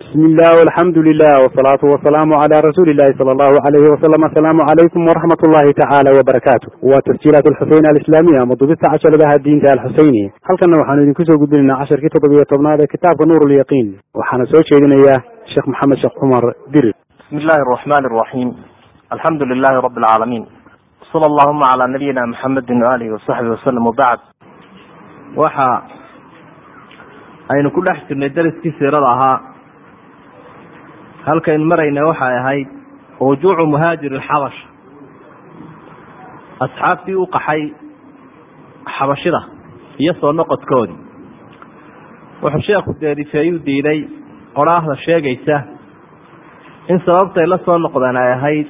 bismi illah alxamdu lilah wsalaatu wasalaamu cala rasuuli illahi sala allahu alayhi wasalam asalaamu calaykum waraxmat ullahi tacaala wabarakaatu waa tasjiilaat alxuseyn alislaamiya ama dubista casharadaha diinta alxuseyni halkanna waxaanu idinku soo gudbinaynaa casharkii toddobiyo tobnaad ee kitaabka nuur lyaqiin waxaana soo jeedinayaa sheekh maxamed sheekh cumar dirir bismi illahi araxmani araxiim alxamdu lilahi rabi alcaalamiin sala allahuma cala nabiyina maxamedin waalihi wasaxbi wasalam wabacd waxa aynu ku dhex jirnay dariskii siirada ahaa halkaynu marayna waxay ahayd rujuucu muhaajiri xabash asxaabtii u qaxay xabashida iyo soo noqodkoodii. Wuxuu sheekhu deerifeeyu diiday qoraahda sheegaysa in sababtay la soo noqdeen ay ahayd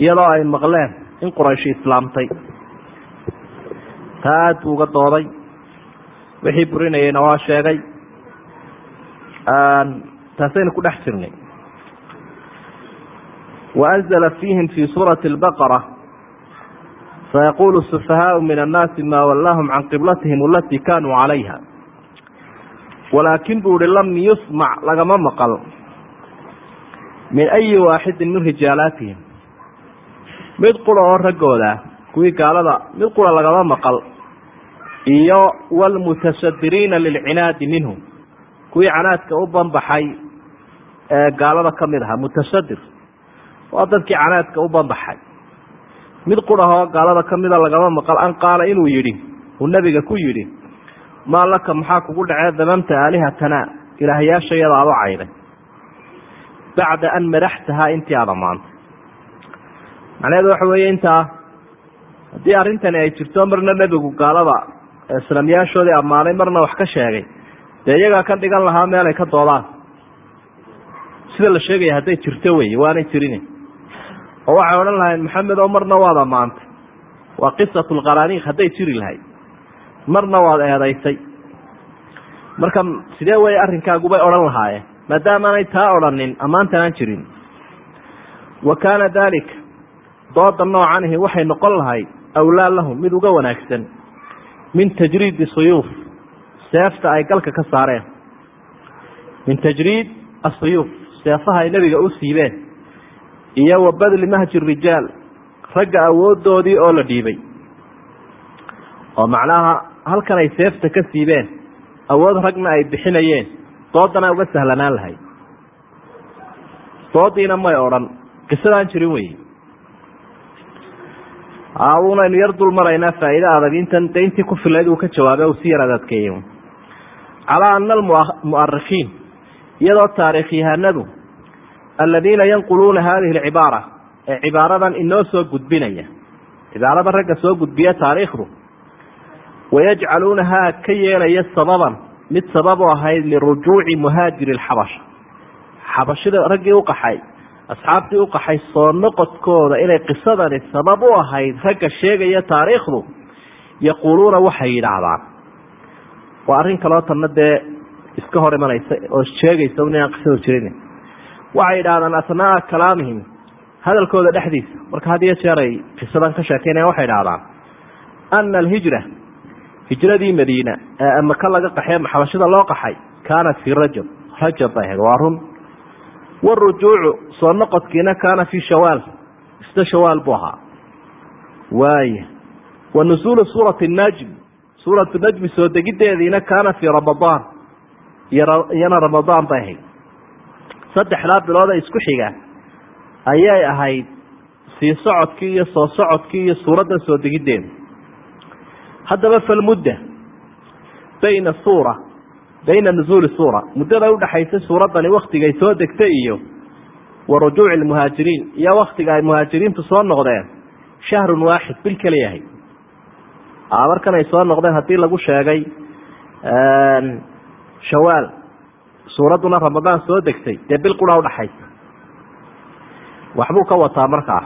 iyadoo ay maqleen in qurayshi islaamtay. Taa aada buu uga dooday wixii burinayeyna waa sheegay taasaynu ku dhex jirnay. Waanzla fiihim fi suurati اlbaqara sayaqulu sufahaau min annaasi maa wallaahum can qiblatihim alatii kanuu calayha walaakin buu ihi lam yusmac lagama maqal. Min ayi waaxidin min rijaalaatihim mid qura oo raggooda kuwii gaalada mid qura lagama maqal. Iyo wlmutasadiriina lilcinaadi minhum. Kuwii canaadka u banbaxay gaalada ka mid ahaa mutasadir waa dadkii canaadka u banbaxay. Mid qurahoo gaalada ka mida lagama maqal. An qaala inuu yidhi uu nebiga ku yidhi maa laka maxaa kugu dhacee damamta aalihatana? Ilaahyaashayada aad u cayday. Bacda an madaxtahaa intii aada ammaantay macnaheedu waxa weeye intaa haddii arrintani ay jirto marna nebigu gaalada islaamyaashoodii ammaanay marna wax ka sheegay. Dee iyagaa ka dhigan lahaa meelay ka doodaan sida la sheegaya hadday jirto wey waanay jirin oo waxay odhan lahayn maxamed oo marna waad ammaantay waa qisatu lqaraaniik hadday jiri lahayd. Marna waad eedaysay marka sidee wey arrinkaagubay odhan lahaayeen? Maadaamaanay taa odhanin ammaantanaan jirin. Wa kaana daalika dooda noocanihi waxay noqon lahayd awlaa lahum mid uga wanaagsan min tajriidi suyuuf seefta ay galka ka saareen. Min tajriid asuyuuf seefaha ay nebiga u siibeen iyo wa badli mahji rijaal ragga awoodoodii oo la dhiibay. Oo macnaha halkan ay seefta ka siibeen awood ragna ay bixinayeen doodana uga sahlanaan lahayd. Doodiina may odhan qisadaan jirin wey unaynu yar dul maraynaa faa'iide adag intan de intii ku filayd uu ka jawaabay uu si yar adadkeeyo calaa ana almu'arikhiin iyadoo taariikhyahanadu aladiina yanquluuna hadihi alcibaara ee cibaaradan inoo soo gudbinaya. Cibaarada ragga soo gudbiya taariikhdu. Wayajcaluunahaa ka yeelaya sababan. Mid sabab u ahayd lirujuuci muhaajiri alxabasha xabashida raggii u qaxay asxaabtii u qaxay soo noqodkooda inay qisadani sabab u ahayd ragga sheegaya taariikhdu yaquuluuna waxay yidhaahdaan. Waa arrin kaloo tanna dee iska hor imanaysa oo sheegaysa un inaan qisadu jirin waxay yidhahdaan asnaaa kalaamihim hadalkooda dhexdiisa. Marka had iyo jeer ay qisadan ka sheekeynayan waxay idhahdaan ana alhijra hijradii madiina ee maka laga qaxee xabashida loo qaxay kaanat fii rajab. Rajab bay ahayd waa run. Warujuucu soo noqodkiina kaana fii shawaal. Isna shawaal buu ahaa. Waaya wa nusuulu suurati najm suuratu najmi soo degideediina kaana fii ramadaan. Iyana ramadaan bay ahayd saddexdaa bilooda isku xiga ayay ahayd sii socodkii iyo soo socodkii iyo suuraddan soo degiddeeda haddaba falmudda bayna suura bayna nusuuli suura muddada udhaxaysa suuraddani waktigay soo degtay iyo wa rujuuci lmuhaajiriin iyo waktiga ay muhaajiriintu soo noqdeen shahrun waaxid bil keliyahay. Markan ay soo noqdeen haddii lagu sheegay shawaal suuradduna ramadaan soo degtay dee bil qura udhaxaysa waxbuu ka wataa markaa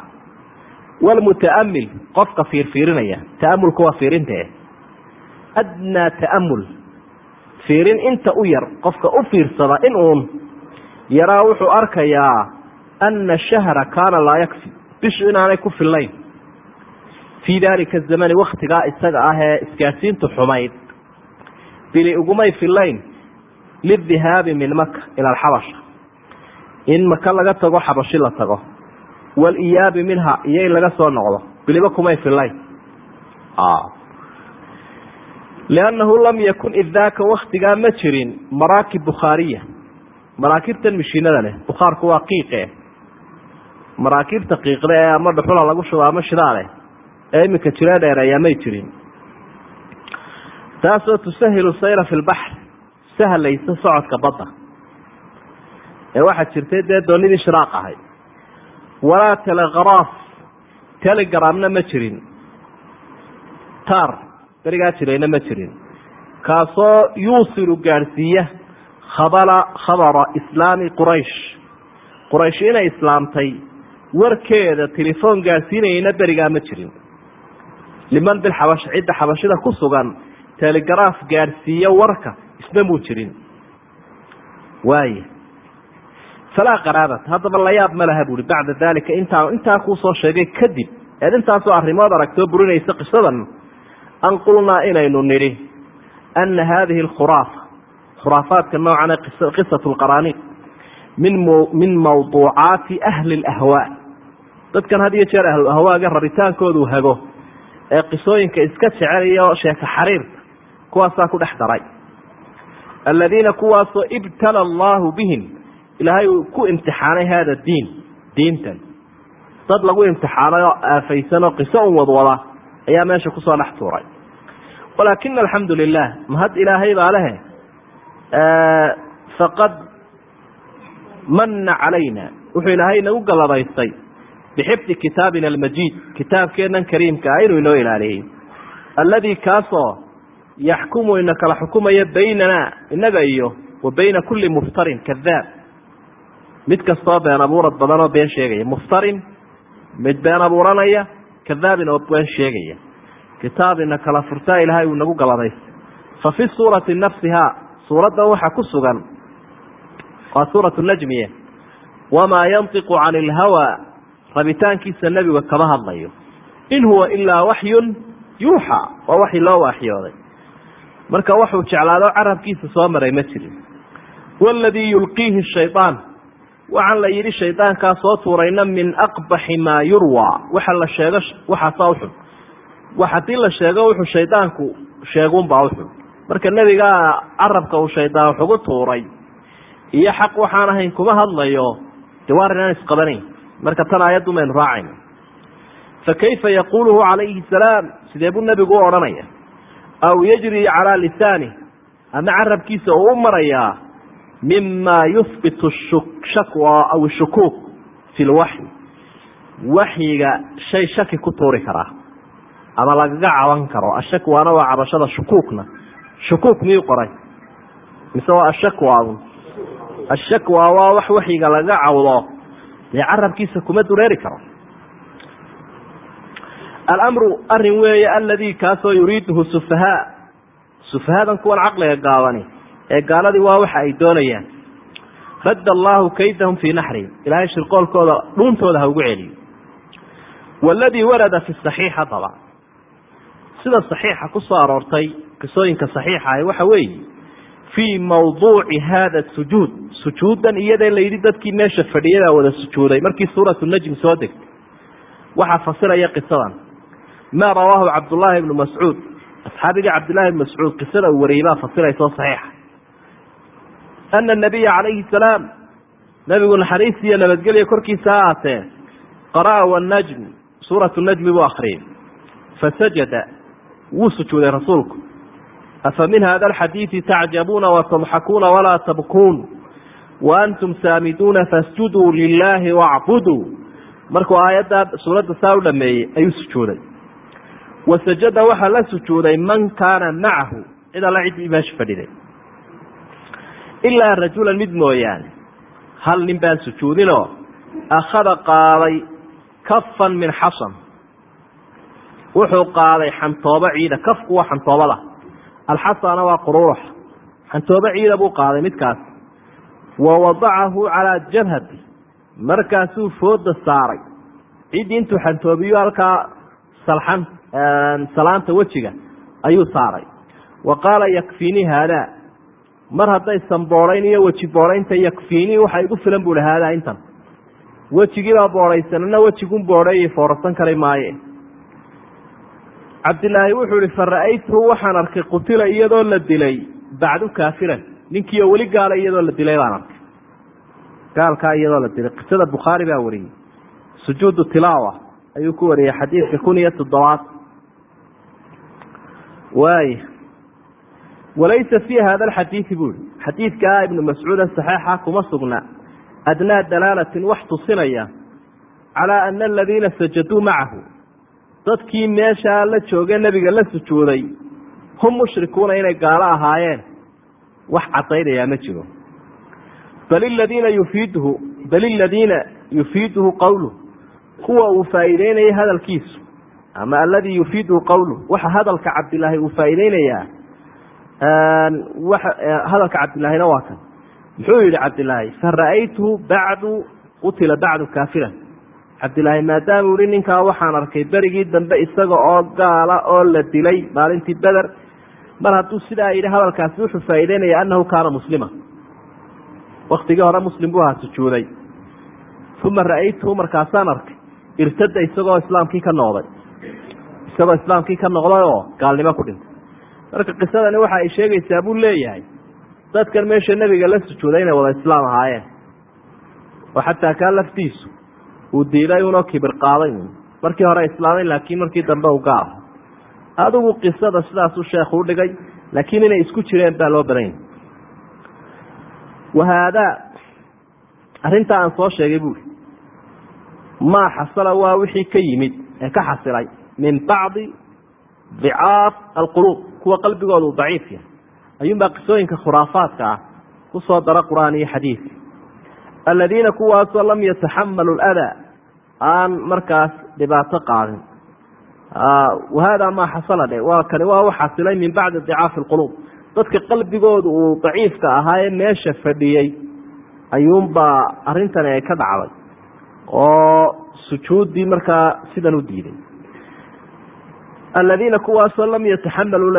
walmuta'amil qofka fiirfiirinaya ta'amulku waa fiirinte. Adnaa ta'amul fiirin inta u yar qofka u fiirsada in uun yaraa wuxuu arkayaa ana shahra kaana laa yakfi bishu inaanay ku fillayn. Fii daalika zamani waktigaa isaga ah ee isgaadsiintu xumayd. Bili ugumay fillayn lidihaabi min maka ila alxabasha in maka laga tago xabashi la tago waliyaabi minha iyo in laga soo noqdo biliba kumay filayn liannahu lam yakun id waktigaa ma jirin maraakib bukhaariya maraakibtan mishiinada leh bukhaarku waa qiiqe maraakiibta qiiqda ee ama dhuxula lagu shubo ama shidaaleh ee iminka jire dheereeyaa may jirin taasoo tusahilu sayra fi lbaxr sahlaysa socodka badda. Ee waxaa jirtay dee doonidii shiraaq ahay. Walaa telegraf telegramna ma jirin. Tar berigaa jirayna ma jirin. Kaasoo yuusilu gaadhsiiya khabala khabara islaami quraysh. Quraysh inay islaamtay warkeeda telefoon gaadhsiinayana berigaa ma jirin. Liman bilxabash cidda xabashida ku sugan telegraf gaadhsiiya warka isna muu jirin. Waaya falaa qaraabat haddaba layaab ma laha buuhi bacda daalika intaa intaa kuu soo sheegay kadib eed intaasoo arrimood aragtoo burinaysa qisadan an qulnaa inaynu nidhi ana haadihi alkhuraafa khuraafaadka noocan ee qisatu lqaraaniiq min min mawduucaati ahli alahwaa dadkan had iyo jeer ahluahwaaga rabitaankoodu hago ee qisooyinka iska jecelayo sheeka xariirta kuwaasaa ku dhex daray aladiina kuwaasoo ibtala allaahu bihim ilaahay uu ku imtixaanay hada diin diintan dad lagu imtixaanay oo aafaysanoo qiso un wadwada ayaa meesha ku soo dhex tuuray walaakina alxamdu lilah mahad ilaahay baa lehe faqad mana calayna wuxuu ilaahay nagu galladaystay bixifdi kitaabina almajiid kitaabkeennan kariimka ah inuu inoo ilaaliyey alladii kaasoo yaxkumu ina kala xukumaya baynana inaga iyo wa bayna kulli muftarin kadaab mid kastoo been abuurad badan oo been sheegaya muftarin mid been abuuranaya kadaabin oo been sheegaya kitaabina kala furtaa ilaahay uu nagu galladaystay fa fi suurati nafsihaa suuraddan waxaa ku sugan waa suuratu najmiye wamaa yantiqu cani ilhawaa rabitaankiisa nebiga kama hadlayo in huwa ilaa waxyun yuuxa waa waxi loo waaxyooday marka waxuu jeclaado carabkiisa soo maray ma jirin. Waladii yulqiihi shayaan waxaan la yidhi shaydaankaa soo tuurayna min aqbaxi maa yurwaa waxa la sheego waxaasaa uxun haddii la sheego wuxuu shaydaanku sheegunbaa uxun marka nebigaa carabka uu shaydaan wax ugu tuuray iyo xaq waxaan ahayn kuma hadlayo dee waa arrin aan isqabanayn. Marka tan aayaddu maynu raacayna fa kayfa yaquuluhu calayhi salaam? Sidee buu nebigu u odhanaya aw yajri calaa lisaani. Ama carabkiisa uu u marayaa mima yuhbitu shakwa aw shukuuk fi lwaxyi waxyiga shay shaki ku tuuri karaa ama lagaga caban karo ashakwaana waa cabashada shukuukna. Shukuuk miyuu qoray? Mise waa ashakwaun ashakwa waa wax waxyiga lagaga cawdo dee carabkiisa kuma dureeri karo alamru arrin weeye aladii kaasoo yuriiduhu sufahaa sufahadan kuwan caqliga gaabani ee gaaladii waa waxa ay doonayaan radda allaahu kaydahum fii naxrihim ilaahay shirqoolkooda dhuuntooda ha ugu celiyo waladii warada fi saxiix haddaba sida saxiixa ku soo aroortay qisooyinka saxiixa ah waxa weeye fii mawduuci hada sujuud sujuuddan iyadee layidhi dadkii meesha fadhiyadaa wada sujuuday markii suuratu najm soo degtay waxaa fasiraya qisadan maa rawaahu cabdullaahi ibnu mascuud asxaabigii cabdillahi ibnu mascuud qisada uu wariyey baa fasiraysa oo saxiixa. Ana nabiya calayhi salaam nabigu naxariis iyo nabadgelya korkiisa ha aatee qara'a wanajm suuratu najmi buu akriyey fasajada wuu sujuuday rasuulku. Afa min hada alxadiidi tacjabuuna watadxakuuna walaa tabkuun? Wa antum saamiduuna fasjuduu lilaahi wacbuduu markuu aayaddaa suuradda saa u dhameeyey ayuu sujuuday wasajada waxaa la sujuuday man kaana macahu cid alla ciddii meesha fadhiday ilaa rajulan mid mooyaane. Hal nin baan sujuudinoo? Akhada qaaday kafan min xasan. Wuxuu qaaday xantoobo ciida. Kafku waa xantoobada alxasana waa quruurux xantoobo ciida buu qaaday midkaas. Wa wadacahu calaa jabhati markaasuu fooda saaray. Ciddii intuu xantoobiyo halkaa salaanta wejiga ayuu saaray. Wa qaala yakfiinii haadaa mar hadday sanboodhayn iyo weji boodhaynta yakfiini waxa igu filan buu haadaa intan. Wejigiibaa boodhaysanana wejigun boodheeyay foorarsan kari maaye. Cabdilaahi wuxuu ihi fara-aytuhu waxaan arkay qutila iyadoo la dilay bacdu kaafiran. Ninkii oo weli gaala iyadoo la dilay baan arkay. Gaalkaa iyadoo la dilay. Qisada bukhaari baa wariyey. Sujuudu tilaawa ayuu ku wariyey xadiidka kun iyo toddobaad. Waay walaysa fii hada alxadiidi buu ihi xadiidkaa ibnu mascuuda saxeixa kuma sugna adnaa dalaalatin wax tusinaya calaa ana aladiina sajaduu macahu. Dadkii meeshaa la jooge nebiga la sujuuday hum mushrikuuna inay gaalo ahaayeen. Wax cadaynayaa ma jiro. Bal iladiina yufiiduhu bal iladiina yufiiduhu qowluh kuwa uu faa'iideynaya hadalkiisu. Ama aladii yufiiduhu qowluh waxa hadalka cabdilaahi uu faa'iideynayaa hadalka cabdilaahina waa kan. Muxuu yihi cabdilaahi fara-aytuhu bacdu qutila bacdu kaafiran. Cabdilaahi maadaamuu yihi ninkaa waxaan arkay berigii dambe isaga oo gaala oo la dilay maalintii beder mar hadduu sidaa yidhi hadalkaasi wuxuu faa'iideynaya annahu kaana muslima. Waktigii hore muslim buu ahaa sujuuday uma ra'aytuhu markaasaan arkay irtada isagoo islaamkii ka noqday. Isagoo islaamkii ka noqday oo gaalnimo ku dhintay. Marka qisadani waxa ay sheegaysaa buu leeyahay dadkan meesha nebiga la sujuuday inay wada islaam ahaayeen. Oo xataa kaa laftiisu uu diiday unoo kibir qaaday. Markii hore islaamay laakiin markii dambe u gaal adigu qisada sidaasuu sheekhu udhigay laakiin inay isku jireen baa loo badanya wahaadaa arrintaa aan soo sheegay buuri maa xasala waa wixii ka yimid ee ka xasilay min bacdi dicaaf alquluub kuwa qalbigooda uu daciif yahay. Ayuunbaa qisooyinka khuraafaadka ah ku soo dara qur'aan iyo xadiid aladiina kuwaasoo lam yataxamalu ladaa aan markaas dhibaato qaadin. Wahaadaa maa xasala dhe waa kani waa u xasilay min bacdi dicaafi alquluub. Dadka qalbigooda uu daciifka ahaa ee meesha fadhiyey ayuunbaa arrintani ay ka dhacday oo sujuuddii markaa sidan u diiday aladiina kuwaasoo lam yataxamaluu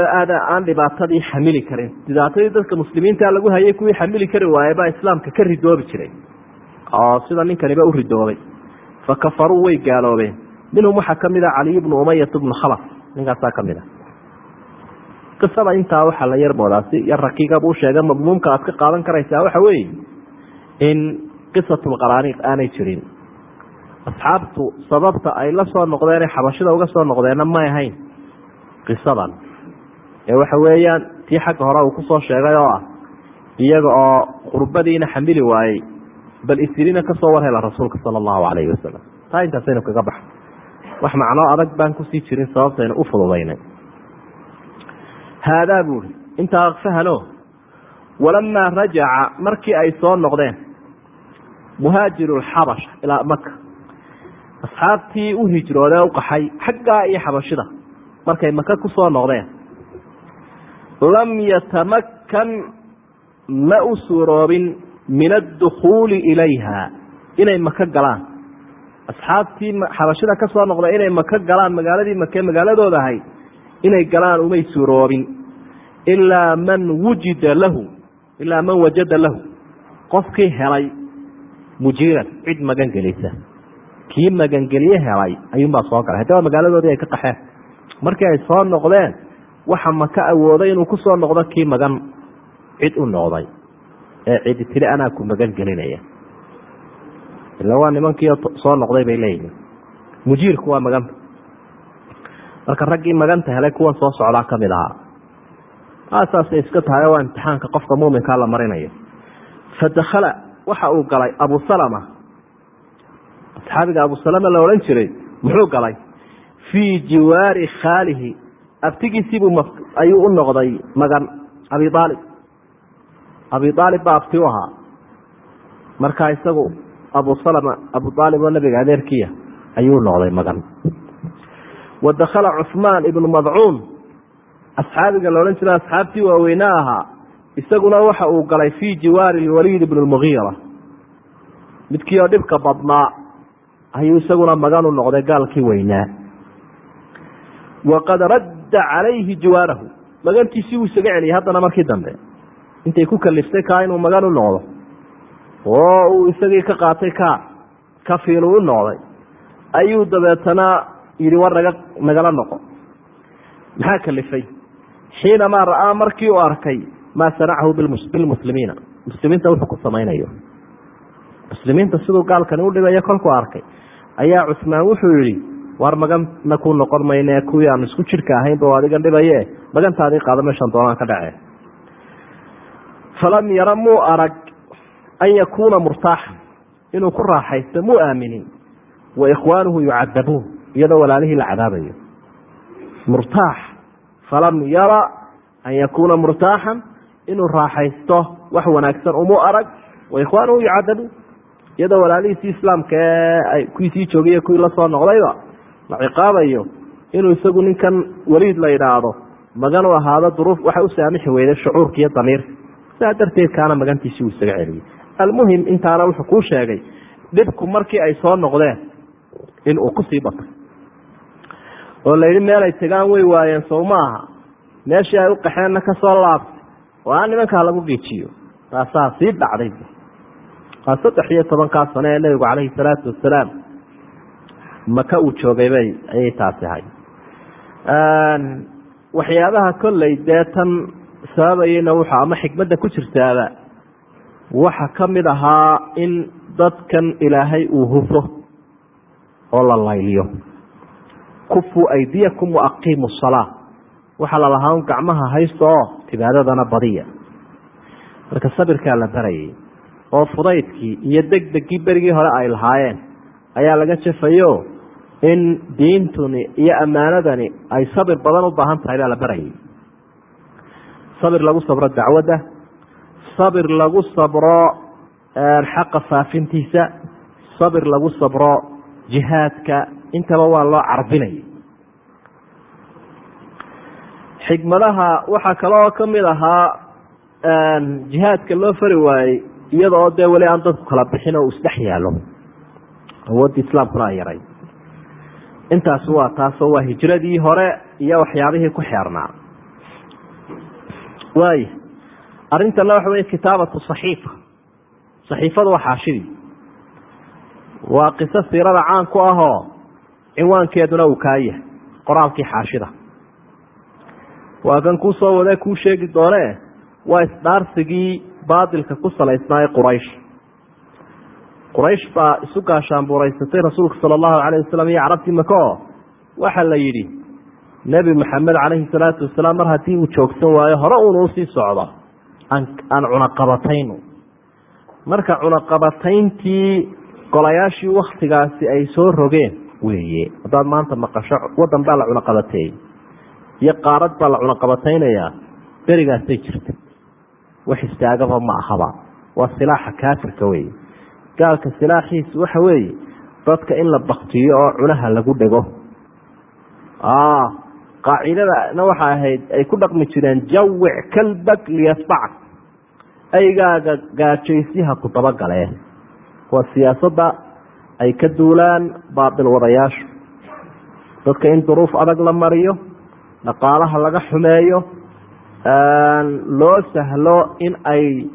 aan dhibaatadii xamili karin. Dhibaatadii dadka muslimiinta lagu hayay kuwii xamili kari waaye baa islaamka ka ridoobi jiray. Oo sida ninkaniba u ridoobay. Fakafaruu way gaaloobeen. Minhum waxaa ka mid a caliy bnu umayat bnu khalaf. Ninkaasaa ka mid a. Qisada intaa waxaa la yar moodaa si yar rakiigabuu sheega madmuumka aad ka qaadan karaysaa waxa weeye in qisatulqaraaniiq aanay jirin asxaabtu sababta ay la soo noqdeen ee xabashida uga soo noqdeenna may ahayn. Qisadan ee waxa weeyaan tii xagga hore uu ku soo sheegay oo ah iyaga oo qurbadiina xamili waayey bal isirina ka soo war hela rasuulka sala allahu calayhi wasalam taa intaasaynu kaga baxa wax macnoo adag baan ku sii jirin sababtaynu u fududaynay. Haadaa buuri intaa fahano walamaa rajaca markii ay soo noqdeen muhaajiru lxabasha ilaa maka asxaabtii u hijroodee u qaxay xaggaa iyo xabashida. Markay maka ku soo noqdeen. Lam yatamakkan ma u suuroobin min addukhuuli ilayha inay maka galaan. Asxaabtii xabashida ka soo noqday inay maka galaan magaaladii make magaaladooda ahayd inay galaan umay suuroobin. Ilaa man wujida lahu ilaa man wajada lahu. Qofkii helay mujiiran cid magangelisa kii magangelye helay ayuunbaa soo galay. Haddaba magaaladoodii ay ka qaxeen markii ay soo noqdeen waxa maka awooday inuu ku soo noqdo kii magan cid u noqday. Ee cidi tiri anaa ku magan ila waa nimankii soo noqday bay leeyihiin mujiirku waa maganta marka raggii maganta helay kuwan soo socdaa ka mid ahaa. Saasay iska tahay waa imtixaanka qofka muuminkaa la marinayo. Fadakhala waxa uu galay abu salama asxaabiga abu salama la odhan jiray muxuu galay fii jiwaari khaalihi abtigiisiibuu ayuu u noqday magan abi aalib abi aalib baa abti u ahaa. Markaa isagu abu salama abu aalib oo nabiga adeerkiya ayuu noqday magan. Wa dakhala cuhmaan ibnu madcuun. Asxaabiga la odhan jira asxaabtii waaweynaa ahaa. Isaguna waxa uu galay fii jiwaari waliid ibn lmugiira midkii oo dhibka badnaa ayuu isaguna magan u noqday gaalkii weynaa. Waqad radda calayhi jiwaarahu. Magantiisii wuu isaga celiyay haddana markii dambe. Intay ku kaliftay kaa inuu magan u noqdo. Oo uu isagii ka qaatay ka kafiilu u noqday. Ayuu dabeetana yidhi war naga nagala noqo. Maxaa kalifay? Xiinamaa ra'aa markii uu arkay maa sanacahu bilmuslimiina muslimiinta wuxuu ku samaynayo. Muslimiinta siduu gaalkani u dhibayo kolkuu arkay ayaa cusmaan wuxuu yihi war magana ku noqon mayne kuwii aanu isku jidhka ahaynba adigan dhibaye. Magantaadii qaado meeshaan doonaan ka dhace. Falam yara muu arag an yakuuna murtaaxan inuu ku raaxaysto muu aaminin wa ikhwaanuhu yucadabuun iyadoo walaalihii la cadaabayo. Murtaax falam yara an yakuuna murtaaxan inuu raaxaysto wax wanaagsan umuu arag wa ikhwaanuhu yucadabuun iyadoo walaalihiisii islaamka ee kuwiisii joogay kuwii la soo noqdayba la ciqaabayo inuu isagu ninkan weliid la idhaahdo magan u ahaado duruuf waxay u saamixi weyday shucuurka iyo damiirka sidaa darteed kaana magantiisii uu isaga celiyey. Almuhim intaana wuxuu kuu sheegay dhibku markii ay soo noqdeen in uu ku sii batay oo la yidhi meelay tegaan way waayeen sow ma aha. Meeshii ay u qaxeenna ka laabtay. Oo aan nimankaa lagu giijiyo taasaa sii dhacday waa saddex iyo tobankaa sano ee nebigu calayhi salaatu wasalaam maka uu joogay bay ayay taasi ahay waxyaabaha kolley dee tan sababayeyna wuxuu ama xikmadda ku jirtaaba waxa ka mid ahaa in dadkan ilaahay uu hufo oo la layliyo. Kufuu aydiyakum wa aqiimu salaa waxaa lalahaa un gacmaha haysta oo cibaadadana badiya. Marka sabirkaa la barayay oo fudaydkii iyo degdegii berigii hore ay lahaayeen ayaa laga jafayo in diintuni iyo ammaanadani ay sabir badan u baahan tahay baa la barayay sabir lagu sabro dacwadda sabir lagu sabro xaqa faafintiisa sabir lagu sabro jihaadka. Intaba waa loo carbinaya xikmadaha waxaa kaloo ka mid ahaa jihaadka loo fari waayey iyada oo dee weli aan dadku kala bixin oo isdhex yaalo awoodda islaamkuna ay yaray. Intaas waa taasoo waa hijradii hore iyo waxyaabihii ku xeernaa waaya arrintana waxa wey kitaabatu saxiifa. Saxiifadu waa xaashidii waa qiso siirada caan ku ahoo cinwaankeeduna uu kaa yahay qoraalkii xaashida. Waa kan kuu soo wadee kuu sheegi doonee waa isdhaarsigii baadilka ku salaysnaa ee quraysh. Quraysh baa isu gaashaanbuuraysatay rasuulka sala allahu calayh wasalam iyo carabtii maka oo waxaa la yidhi nebi maxamed calayhi salaatu wasalaam mar haddii uu joogsan waayo hore uunu u sii socdo. Aan aan cunaqabatayno marka cunaqabatayntii golayaashii waktigaasi ay soo rogeen weeye haddaad maanta maqasho waddan baa la cunaqabateeyey. Iyo qaarad baa la cunaqabataynayaa berigaasay jirta wax istaagaba ma ahaba. Waa silaaxa kaafirka weeye gaalka silaaxiisu waxa weeye dadka in la baktiyo oo cunaha lagu dhego. Qaacidadana waxay ahayd ay ku dhaqmi jireen jawic kalbak liyasbacak. Aygaaga gaajaysiha ku dabagalee waa siyaasadda ay ka duulaan baatil wadayaashu. Dadka in duruuf adag la mariyo dhaqaalaha laga xumeeyo loo sahlo in ay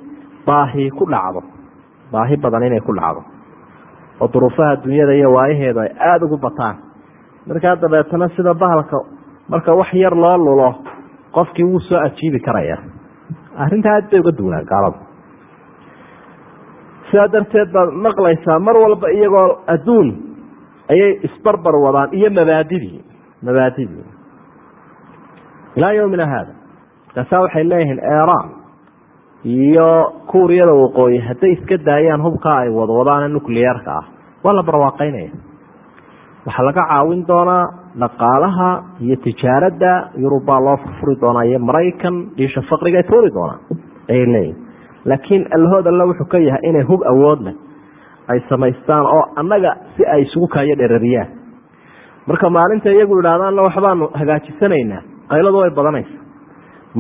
baahi ku dhacdo. Baahi badan inay ku dhacdo. Oo duruufaha dunyada iyo waayaheedu ay aada ugu bataan. Markaa dabeetana sida bahalka marka wax yar loo lulo qofkii wuu soo ajiibi karaya arrintaa aad bay uga duunaan gaalada sidaa darteed baad maqlaysaa mar walba iyagoo adduun ayay isbarbar wadaan iyo mabaadidii mabaadidii. Ilaa yowmina haada markaasaa waxay leeyihiin eran iyo kuuriyada waqooyi. Hadday iska daayaan hubkaa ay wadwadaane nuclearka ah. Waa la barwaaqeynaya. Waxaa laga caawin doonaa dhaqaalaha iyo tijaaradda yurubbaa loo furfuri doonaa iyo maraykan dhiisha faqriga tuuri doonaan ayay leeyihiin laakiin allahood alle wuxuu ka yahay inay hub awood leh ay samaystaan oo annaga si ay isugu kaayo dherariyaan marka maalinta iyagu idhahdaanna waxbaanu hagaajisanaynaa qayladu way badanaysa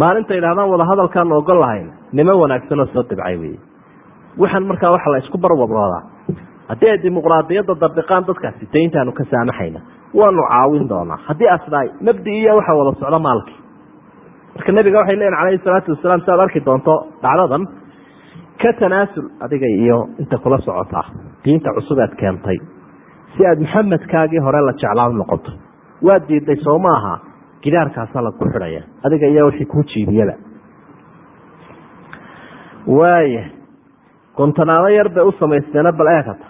maalinta idhahdaan wadahadalkaanu ogol lahayn niman wanaagsan oo soo dibcay wey waxaan markaa waxa la isku barwadoodaa haddii ay dimuqraadiyadda dabiqaan dadkaasi dayntaanu ka saamaxayna waanu caawin doonaa. Haddii asdhaay mabdi iyo waxa wada socdo maalkii marka nebiga waxay leeyihiin calayhi salaatu wasalaam si arki doonto dhacdadan ka tanaasul adiga iyo inta kula socotaa diinta cusub aad keentay. Si aad maxamedkaagii hore la jeclaan noqoto waad diiday soo maaha gidaarkaasa lagu xidhaya adiga iyo wixii kuu jiibiyaba waaya gontanaado yar bay u samaysteena bal eegata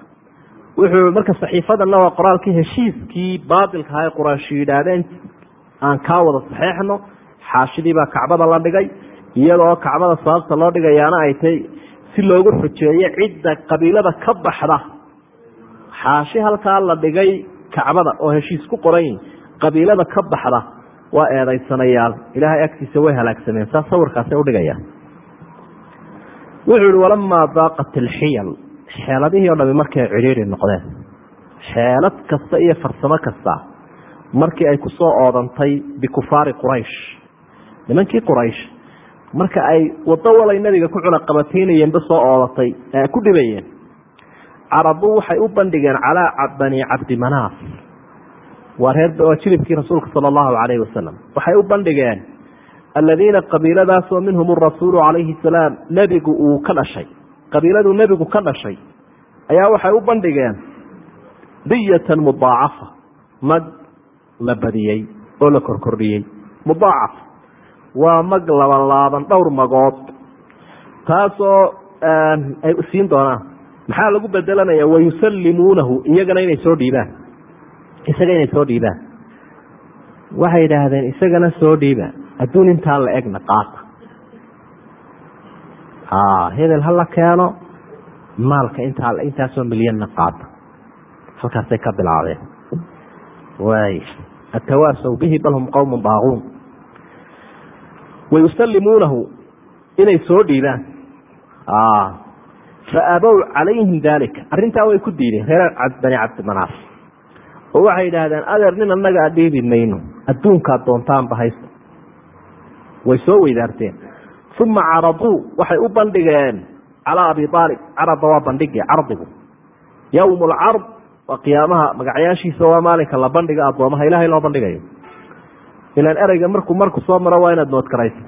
wuxuu marka saxiifadanna waa qoraalkii heshiiskii baatilka aha ee quraashi yidhaahdeen aan kaa wada saxeexno xaashidii baa kacbada la dhigay iyadoo kacbada sababta loo dhigayaana ay tay si loogu xujeeyo cidda qabiilada ka baxda. Xaashi halkaa la dhigay kacbada oo heshiis ku qoran qabiilada ka baxda waa eedaysanayaal ilaahay agtiisa way halaagsameen saa sawirkaasay udhigayaan wuxuu ihi walamaa daaqat ilxiyal xeeladihii o dhami markay cidhiiri noqdeen. Xeelad kasta iyo farsamo kasta markii ay ku soo oodantay bikufaari quraysh. Nimankii quraysh marka ay wado walay nabiga ku cunaqabataynayeenba soo oodatay ee ku dhibayeen carabu waxay u bandhigeen calaa bani cabdimanaaf waa reer waa jilibkii rasuulka sala allahu calayhi wasalam waxay u bandhigeen aladiina qabiiladaasoo minhum rasuulu calayhi salaam nebigu uu ka dhashay. Qabiiladuu nebigu ka dhashay. Ayaa waxay u bandhigeen diyatan mudaacafa. Mag la badiyey oo la korkordhiyey mudaacaf waa mag labanlaaban dhowr magood. Taasoo ay siin doonaan. Maxaa lagu bedelanaya? Wayusallimuunahu iyagana inay soo dhiibaan isaga inay soo dhiibaan waxay yidhaahdeen isagana soo dhiiba. Adduun intaa la egna qaata. Hebel hala keeno maalka intaa intaasoo milyanna qaata. Halkaasay ka bilaabeen. Waay atawaasaw bihi bal hum qowmun daaquun wayusallimuunahu inay soo dhiibaan. Fa abow calayhim daalika. Arrintaa way ku diideen reer bani cabdimanaaf oo waxay yidhaahdeen adeer nin annaga a dhiibi mayno. Adduunkaad doontaanba haysta way soo weydaarteen. Uma caraduu waxay u bandhigeen calaa abi aalib carada waa bandhigi cardigu. Yowm lcard waa qiyaamaha magacyaashiisa waa maalinka la bandhiga addoomaha ilaahay loo bandhigayo. Ilaan ereyga markuu marku soo maro waa inaad noodkarayso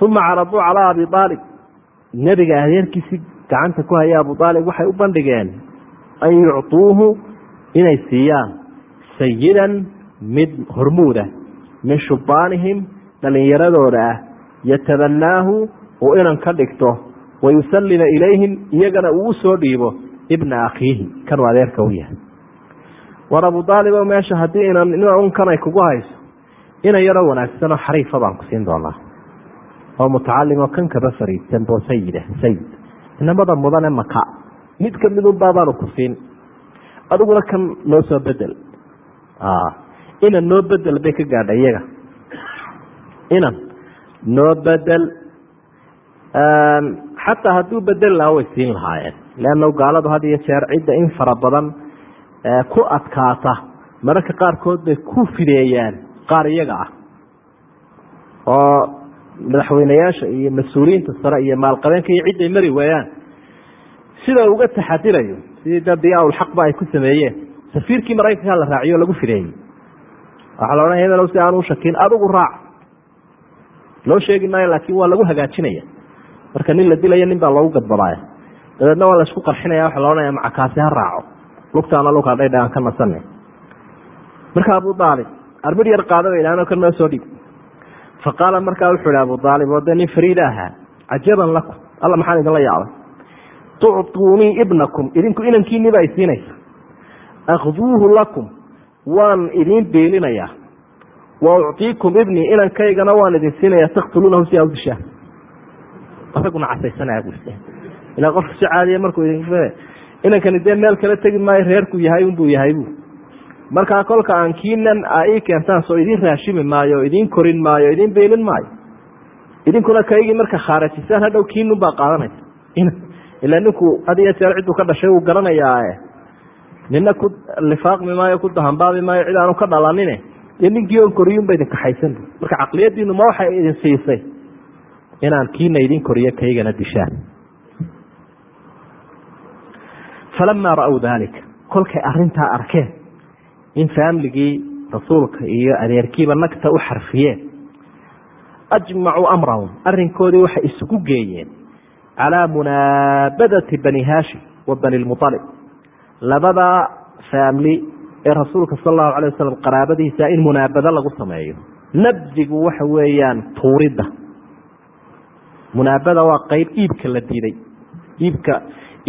uma caraduu calaa abi aalib nebiga adeerkiisii gacanta ku haya abu aalib waxay u bandhigeen an yucطuuhu inay siiyaan sayidan mid hormuuda min shubaanihim dhalinyaradooda ah. Yatabanaahu uu inan ka dhigto wayusallima ilayhim iyagana uu u soo dhiibo ibna akhiihi. Kanuu adeerka u yahay. War abu aalibo meesha haddii inan unkanay kugu hayso inan yaroo wanaagsanoo xariifa baan ku siin doonaa. Oo mutacalimo kan kaba fariidsan boo sayida sayid. Inamada mudane maka mid kamidunbaabaanu ku siin adiguna kan noo soo bedel. Inan noo bedel bay ka gaadha iyaga. Inan noo bedel xataa hadduu bedel lahaa way siin lahaayeen. Leanna gaaladu had iyo jeer cidda in fara badan ku adkaata mararka qaarkood bay ku fideeyaan qaar iyaga ah. Oo madaxweyneyaasha iyo mas'uuliyiinta sare iyo maalqabeenka iyo cidday mari waayaan. Sida uga taxadirayo sidii da diyaa-ulxaqba ay ku sameeyeen safiirkii maraykanka la raaciyo lagu fideeyey. Waxaa la odhanaya hebel si aan u shakin adigu raac. Loo sheegi maayo laakiin waa lagu hagaajinaya. Marka nin la dilaya nin baa loogu gadbadaaya. Dabeedna waa la isku qarxinaya waxa la odhanaya macakaasi ha raaco. Lugtaana lug hadhay aan ka nasana marka abu aalib arbir yar qaada bay idhahdeen oo kan noo soo dhig. Fa qaala markaa wuxuu ihi abu aalib oo dee nin fariida ahaa cajaban lakum. Alla maxaan idinla yaabay tuctuunii ibnakum idinku inankiinii baa isiinaysa akhduuhu lakum waan idiin beelinayaa wa uctiikum ibnii inankaygana waan idin siinaya taktuluunahu si aa u dishaan asaguna casaysanaya bu ilaa qofka si caadiya markuu idin inankani dee meel kala tegi maayo reerku yahay unbuu yahay bu markaa kolka aan kiinan a ii keentaan soo idiin raashimi maayo idiin korin maayo idiin beelin maayo idinkuna kaygii marka khaarajisaan hadhow kiinun baa qaadanaysa ilaa ninku had iyo jeer cidduu ka dhashay wuu garanayaa nina ku lifaaqmi maayo ku dahanbaabi maayo cid aanu ka dhalanine dee ninkii on koriyunba idin kaxaysan marka caqliyadiinu ma waxay idin siisay inaan kiina idin koriyo kaygana dishaan falamaa ra-w daalika kolkay arintaa arkeen in faamligii rasuulka iyo adeerkiiba nagta u xarfiyeen ajmacuu amrahum arrinkoodii waxay isugu geeyeen calaa munaabadati bani haashim wa bani lmualib labada faamli ee rasuulka sal allahu alay wasalam qaraabadiisa in munaabado lagu sameeyo nabdigu waxa weeyaan tuuridda munaabada waa qeyb iibka la diiday iibka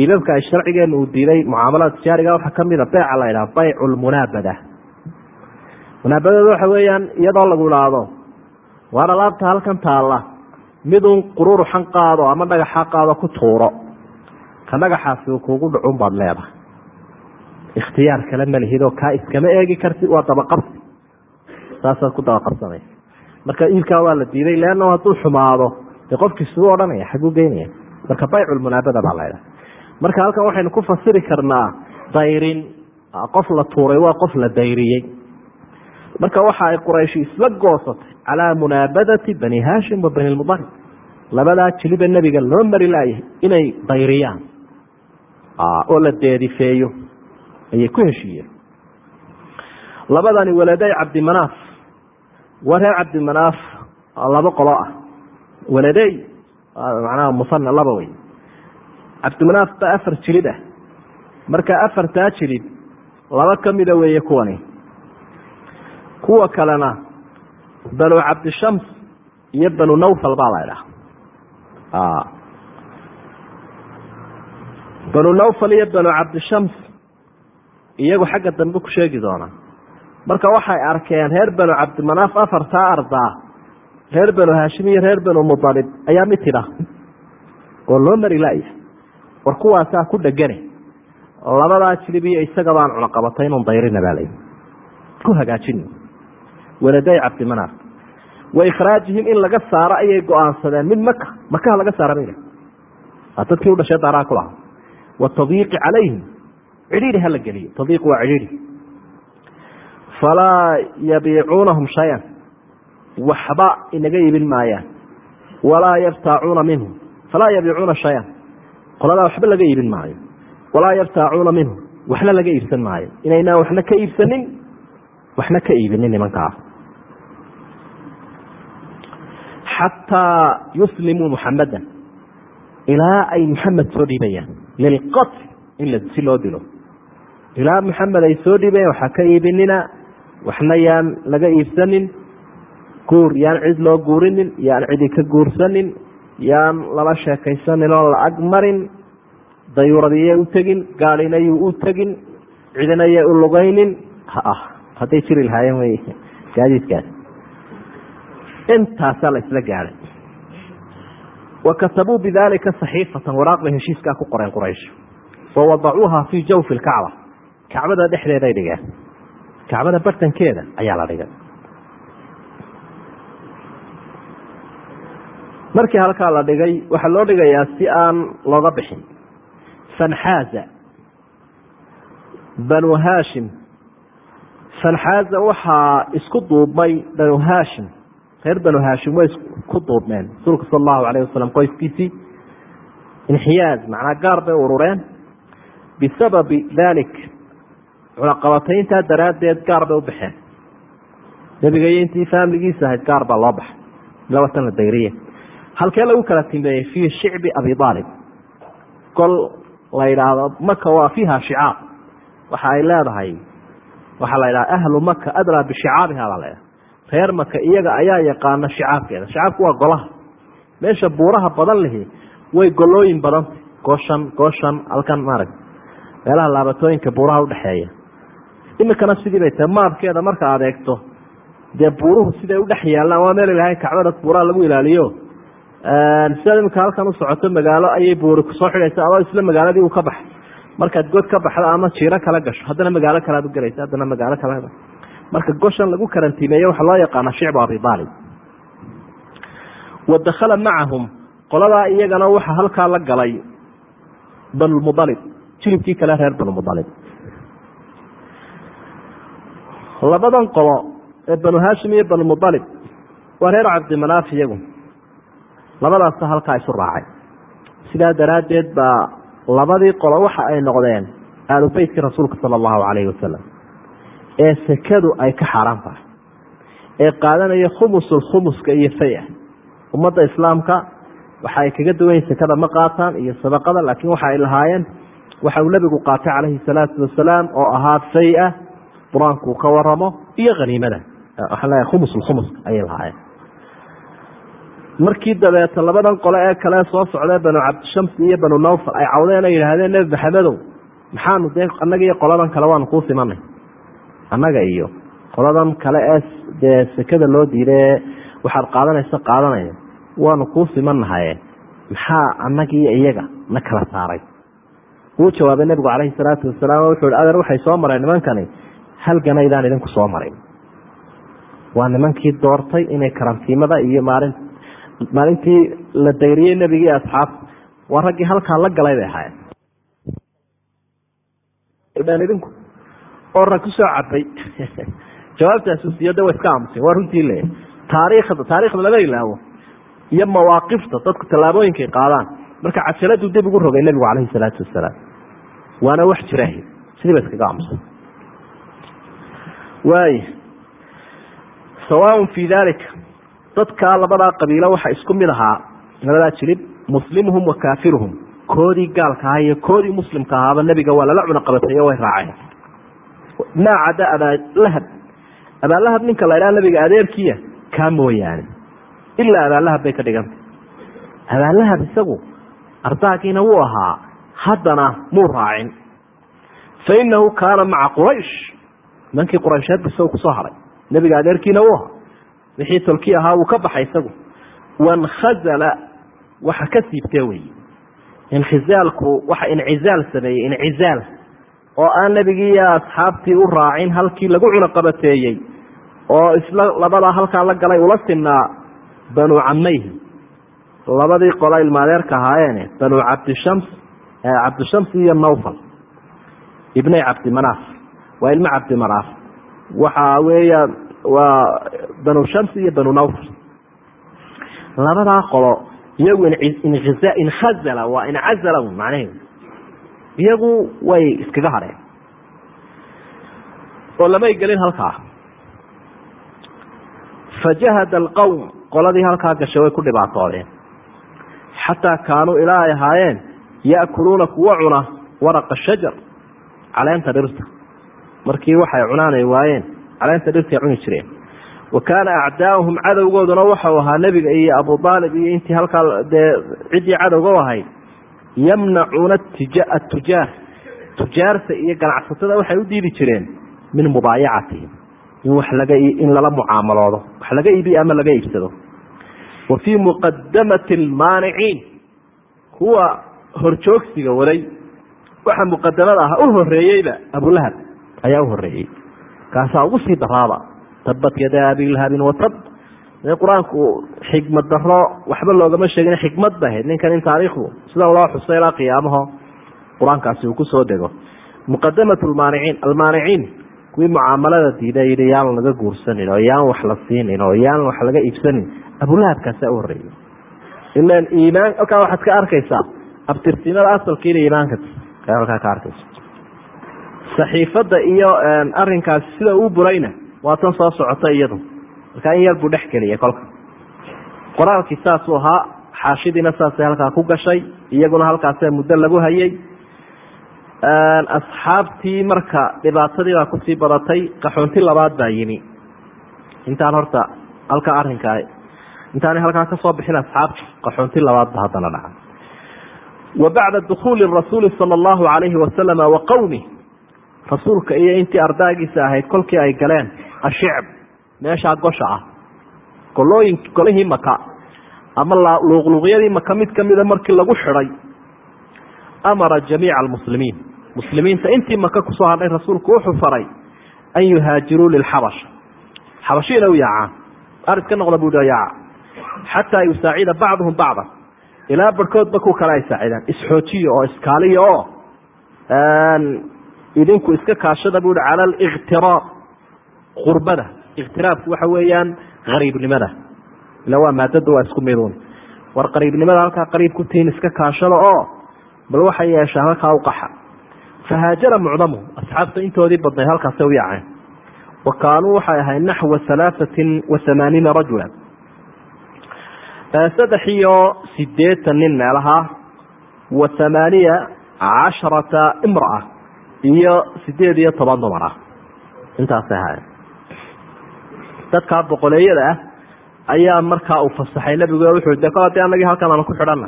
iibabka ay sharcigeena uu diiday mucaamalada tijaariga waxaa kamida beeca la ydhaha baycu lmunaabada munaabadada waxa weeyaan iyadoo lagu idhaahdo waar alaabta halkan taalla midun qururuxan qaado ama dhagaxa qaado ku tuuro. Ka dhagaxaasi uu kuugu dhacun baad leedahay. Ikhtiyaar kale ma lihidoo kaa iskama eegi karti waa dabaqabsi saasaad ku dabaqabsanaysa marka iibkaa waa la diiday leanna hadduu xumaado dee qofkii siduu odhanaya xaguu geynaya marka bayculmunaabada baa laydhaha marka halkan waxaynu ku fasiri karnaa dayrin. Qof la tuuray waa qof la dayriyey marka waxa ay qurayshi isla goosatay calaa munaabadati bani haashim wa bani lmualib labadaa jiliba nebiga loo mari laayahay inay dayriyaan. Oo la deedifeeyo. Ayay ku heshiiyeen. Labadani waladay cabdimanaaf waa reer cabdimanaaf laba qolo ah. Waladey macnaha musana laba wey cabdimanaaf baa afar jilid ah. Marka afartaa jilid laba kamida weeye kuwani kuwa kalena banu cabdishams iyo banu nawfal baa la ydhaha banu nawfal iyo banu cabdishams iyagu xagga dambe ku sheegi doonaa marka waxay arkeen reer banu cabdimanaaf afartaa ardaa reer banu haashim iyo reer banu mualib ayaa mid tidha oo loo mari laaya war kuwaasaa ku dhegane. Labadaa jilib iyo isaga baan cunaqabatay inun dayrina baa layi ku hagaajin waladay cabdimanaaf wa ikhraajihim in laga saaro ayay go'aansadeen. Mid maka makaha laga saara bay waa dadkii u daaraa ku wa tadiiqi calayhim. Cidhiiri hala geliyo. Tadiiq waa cidhiiri falaa yabiicuunahum shayan. Waxba inaga iibin maayaan. Walaa yaftaacuuna minhum. Falaa yabiicuuna shayan. Qoladaa waxba laga iibin maayo. Walaa yaftaacuuna minhum. Waxna laga iibsan maayo. Inaynaan waxna ka iibsanin waxna ka iibinin nimankaa xataa yuslimuu muxamadan ilaa ay muxamed soo dhiibayaan lilqatl in si loo dilo ilaa muxamed ay soo dhiibayaan waxaa ka iibinina waxna yaan laga iibsanin guur yaan cid loo guurinin yaan cidi ka guursanin yaan lala sheekaysanin oo la ag marin dayuuradiyay u tegin gaalinayuu u tegin cidinayay u lugaynin ha hadday jiri lahaayeen wey gaadiidkaas intaasaa la isla gaadhay wa katabuu bidaalika saxiifatan waraaq bay heshiiskaa ku qoreen quraysh. Wa wadacuuha fii jawfi lkacba kacbada dhexdeeday dhigeen kacbada bartankeeda ayaa la dhigay markii halkaa la dhigay waxaa loo dhigayaa si aan looga bixin. Fanxaaza banu haashim. Fanxaaza waxaa isku duubmay banu haashim reer banu haashim way isku duubmeen rasuulka sal allahu alayh wasalam qoyskiisii inxiyaaz macnaa gaar bay urureen. Bisababi dalik cunaqabatayntaa daraaddeed gaar bay u baxeen. Nebiga iyo intii faamiligiisa ahayd gaar baa loo baxay. Labatan la dayriye. Halkee lagu kala timeeyey fii shicbi abi aalib gol la yidhaahdo maka waa fiiha shicaab. Waxa ay leedahay waxaa la yidhaha ahlu maka adraa bishicaabiha baa laydhaha reer maka iyaga ayaa yaqaana shicaabkeeda. Shicaabku waa golaha. Meesha buuraha badan lihi way golooyin badanta gooshan gooshan halkan maarag meelaha laabatooyinka buuraha udhexeeya imikana sidii bay tahay. Maabkeeda marka aad eegto dee buuruhu siday udhex yaallaan? Waa meel ilahay kacbada buuraha lagu ilaaliyo. Sidaad imika halkan u socoto magaalo ayay buuri ku soo xidhaysa adoo isla magaaladii uu ka baxay markaad god ka baxdo ama jiiro kala gasho haddana magaalo kalead u gelaysa haddana magaalo kale marka goshan lagu karantiimeeye waxaa loo yaqaana shicbu abi aalib wa dakhala macahum qoladaa iyagana waxaa halkaa la galay banulmualib jilibkii kale reer banumualib labadan qolo ee banu haashim iyo banumualib waa reer cabdimanaaf iyagu. Labadaasa halkaa isu raacay. Sidaa daraaddeed baa labadii qolo waxa ay noqdeen aalu beytkii rasuulka sala allahu calayhi wasalam ee sekadu ay ka xaaraan tahay ee qaadanaya khumusul khumuska iyo faya. Ummadda islaamka waxa ay kaga duwanyiin sekada ma qaataan iyo sadaqada laakiin waxa ay lahaayeen waxa uu nebigu qaatay calayhi salaatu wasalaam oo ahaa fay-a qur'aanku ka waramo iyo haniimada waxaa leeyahay khumus lkhumus ayay lahaayeen. Markii dabeeta labadan qole ee kale soo socdee banu cabdishamsi iyo banu nawfal ay cawdeen ay yidhaahdeen nebi maxamedow maxaanu dee annaga qoladan kale waanu kuu simanay annaga iyo qoladan kale ee dee sekada loo diiday waxaad qaadanaysa qaadanaya waanu kuu simannahaye maxaa annagiiyo iyaga na kala saaray? Wuu jawaabay nebigu calayhi salaatu wasalaam wuxuu hi adeer waxay soo mareen nimankani? Halganaydaan idinku soo marin. Waa nimankii doortay inay karantiimada iyo maalin maalintii la dayriyey nebigii asxaabta waa raggii halkaa la galay bay ahaayeen. Idinku oo rag ku soo cabay jawaabtaasu siiyo de wa iska aamuseen waa runtii le taariikhda taarikhda lama ilaawo iyo mawaaqifta dadku tallaabooyinkay qaadaan. Marka cajaladu dib ugu rogay nebigu calayhi salaatu wasalaam. Waana wax jirah sidii ba iskaga aamusan waay sawaaun fii dalika dadkaa labadaa qabiilo waxa isku mid ahaa labadaa jilib muslimuhum wa kaafiruhum. Koodii gaalka ahaa iyo koodii muslimka ahaaba nebiga waa lala cunaqabateeyo way raaceen maa cada abaalahab abaalahab ninka la idhaha nabiga adeerkiya kaa mooyaane. Ilaa abaalahab bay ka dhigantay. Abaalahab isagu ardaagiina wuu ahaa haddana muu raacin. Fa inahu kaana maca quraysh. Nimankii quraysheed isagu ku soo haray nebiga adeerkiina wuu ahaa. Wixii tolkii ahaa wuu ka baxay isagu. Wankhazala waxa ka siibtee wey inkhizaalku waxa incizaal sameeyey incizaal oo aan nebigii iyo asxaabtii u raacin halkii lagu cunaqabateeyey oo isla labadaa halkaa la galay ula sinaa banu camayhi labadii qola ilmaadeerka ahaayeene banu cabdishams cabdishams iyo nawfal ibnay cabdimanaaf waa ilmo cabdimanaaf waxa weeya waa banu shams iyo banu nawfal labadaa qolo iyagu inkhazala waa incazala macnaheedu iyagu way iskaga hadheen oo lamay gelin halkaa. Fajahada alqowm qoladii halkaa gashay way ku dhibaatoodeen xataa kaanuu ilaa ay ahaayeen ya'kuluuna kuwa cuna waraqa shajar caleenta dhirta. Markii waxay cunaan ay waayeen caleenta dhirtay cuni jireen. Wa kaana acdaauhum cadowgooduna waxau ahaa nebiga iyo abu aalib iyo intii halkaa dee ciddii cadowga u ahayd yamnacuuna atujaar tujaarta iyo ganacsatada waxay u diidi jireen min mubaayacatihim in lala mucaamaloodo wax laga iibiyo ama laga iibsado. Wa fii muqadamati almaaniciin kuwa horjoogsiga waday waxa muqadamada ah u horeeyeyba abulahab ayaa u horeeyey kaasaa ugu sii daraaba tabat yadaa abilahabin watab dee qur'aanku xikmad daro waxba loogama sheegin xikmad ba ahayd ninkan in taariikhdu sida loo xuso ilaa qiyaamaho qur'aankaasi uu ku soo dego. Muqadamat lmaaniciin almaaniciin kuwii mucaamalada diida yidhi yaan laga guursanin oo yaan wax la siinin oo yaan wax laga iibsanin. Abulahabkaasaa u horeeyey ilan iimaan halkaa waxaad ka arkaysaa abtirsimada asalkiina iimaanka halkaa ka arkaysa. Saxiifada iyo arinkaasi sida uu burayna waa tan soo socota iyadu markaa in yar buu dhex geliyay kolka. Qoraalkii saasuu ahaa xaashidiina saasay halkaa ku gashay iyaguna halkaasee muddo lagu hayay. Asxaabtii marka dhibaatadii baa ku sii badatay qaxoonti labaad baa yimi. Intaan horta halkaa arinkaa intaanay halkaa ka soo bixin asxaabta qaxoonti labaad ba haddana dhaca. Wa bacda dukuuli rasuuli sala allahu alayhi wasalama wa qowmi rasuulka iyo intii ardaagiisa ahayd kolkii ay galeen ashicb meeshaa gosha ah. Golooyin golihii maka ama luuqluuqyadii maka mid kamida markii lagu xidhay amara jamiica almuslimiin. Muslimiinta intii maka ku soo hadhay rasuulku wuxuu faray an yuhaajiruu lilxabasha xabashiina u yaacaan. Aris ka noqda buu yaaca xataa yusaacida bacduhum bacda ilaa barhkoodba ku kale ay saacidaan. Isxoojiya oo iskaaliya oo idinku iska kaashada buui cala aliktiraab qurbada ikhtiraabku waxa weeyaan qariibnimada. Ila waa maadada waa isku midun war qariibnimada halkaa qariib ku tihiin iska kaashada oo bal waxay yeeshaan halkaa uqaxa fahaajara mucdamuhum asxaabta intoodii badnayd halkaasay u yaaceen. Wa kaanuu waxay ahayd naxwa alaaثatin wa hamaaniina rajula saddex iyo sideetan nin meelaha wa hamaaniya casharata imraa iyo sideed iyo toban dumar ah intaasay ahaayeen dadkaa boqoleeyada ah ayaa markaa uu fasaxay nebigu wuxuu de kol haddii anagii halkan aanu ku xidhana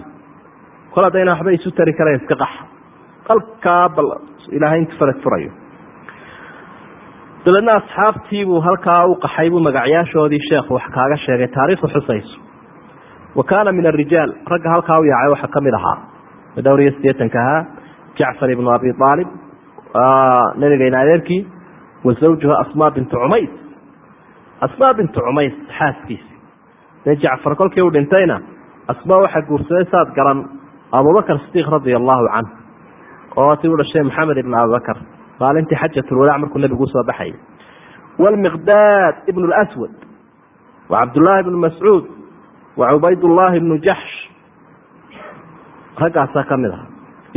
kol haddayna waxba isu tari karayn iska qax. Halkaa bal ilaahay intu farad furayo. Dabeedna asxaabtiibuu halkaa u qaxay buu magacyaashoodii sheekhu wax kaaga sheegay taariikhu xusayso. Wa kaana min arijaal ragga halkaa u yaacay waxaa ka mid ahaa. Dhowr iyo sideetanka ahaa jacfar ibnu abi aalib nabigeyna adeerkii wa zawjuha asmaa bintu cumays asmaa bintu cumays xaaskiisi dee jacfar kolkii u dhintayna asmaa waxaa guursaday saad garan abubakar sidiiq radia allahu canh oo ti u dhashay maxamed ibn abibakar maalintii xajatulwadaac markuu nebigu u soo baxayay wlmiqdaad ibn lswad wa cabdullaahi ibnu mascuud wa cubaydullaahi ibnu jaxsh raggaasaa ka mid aha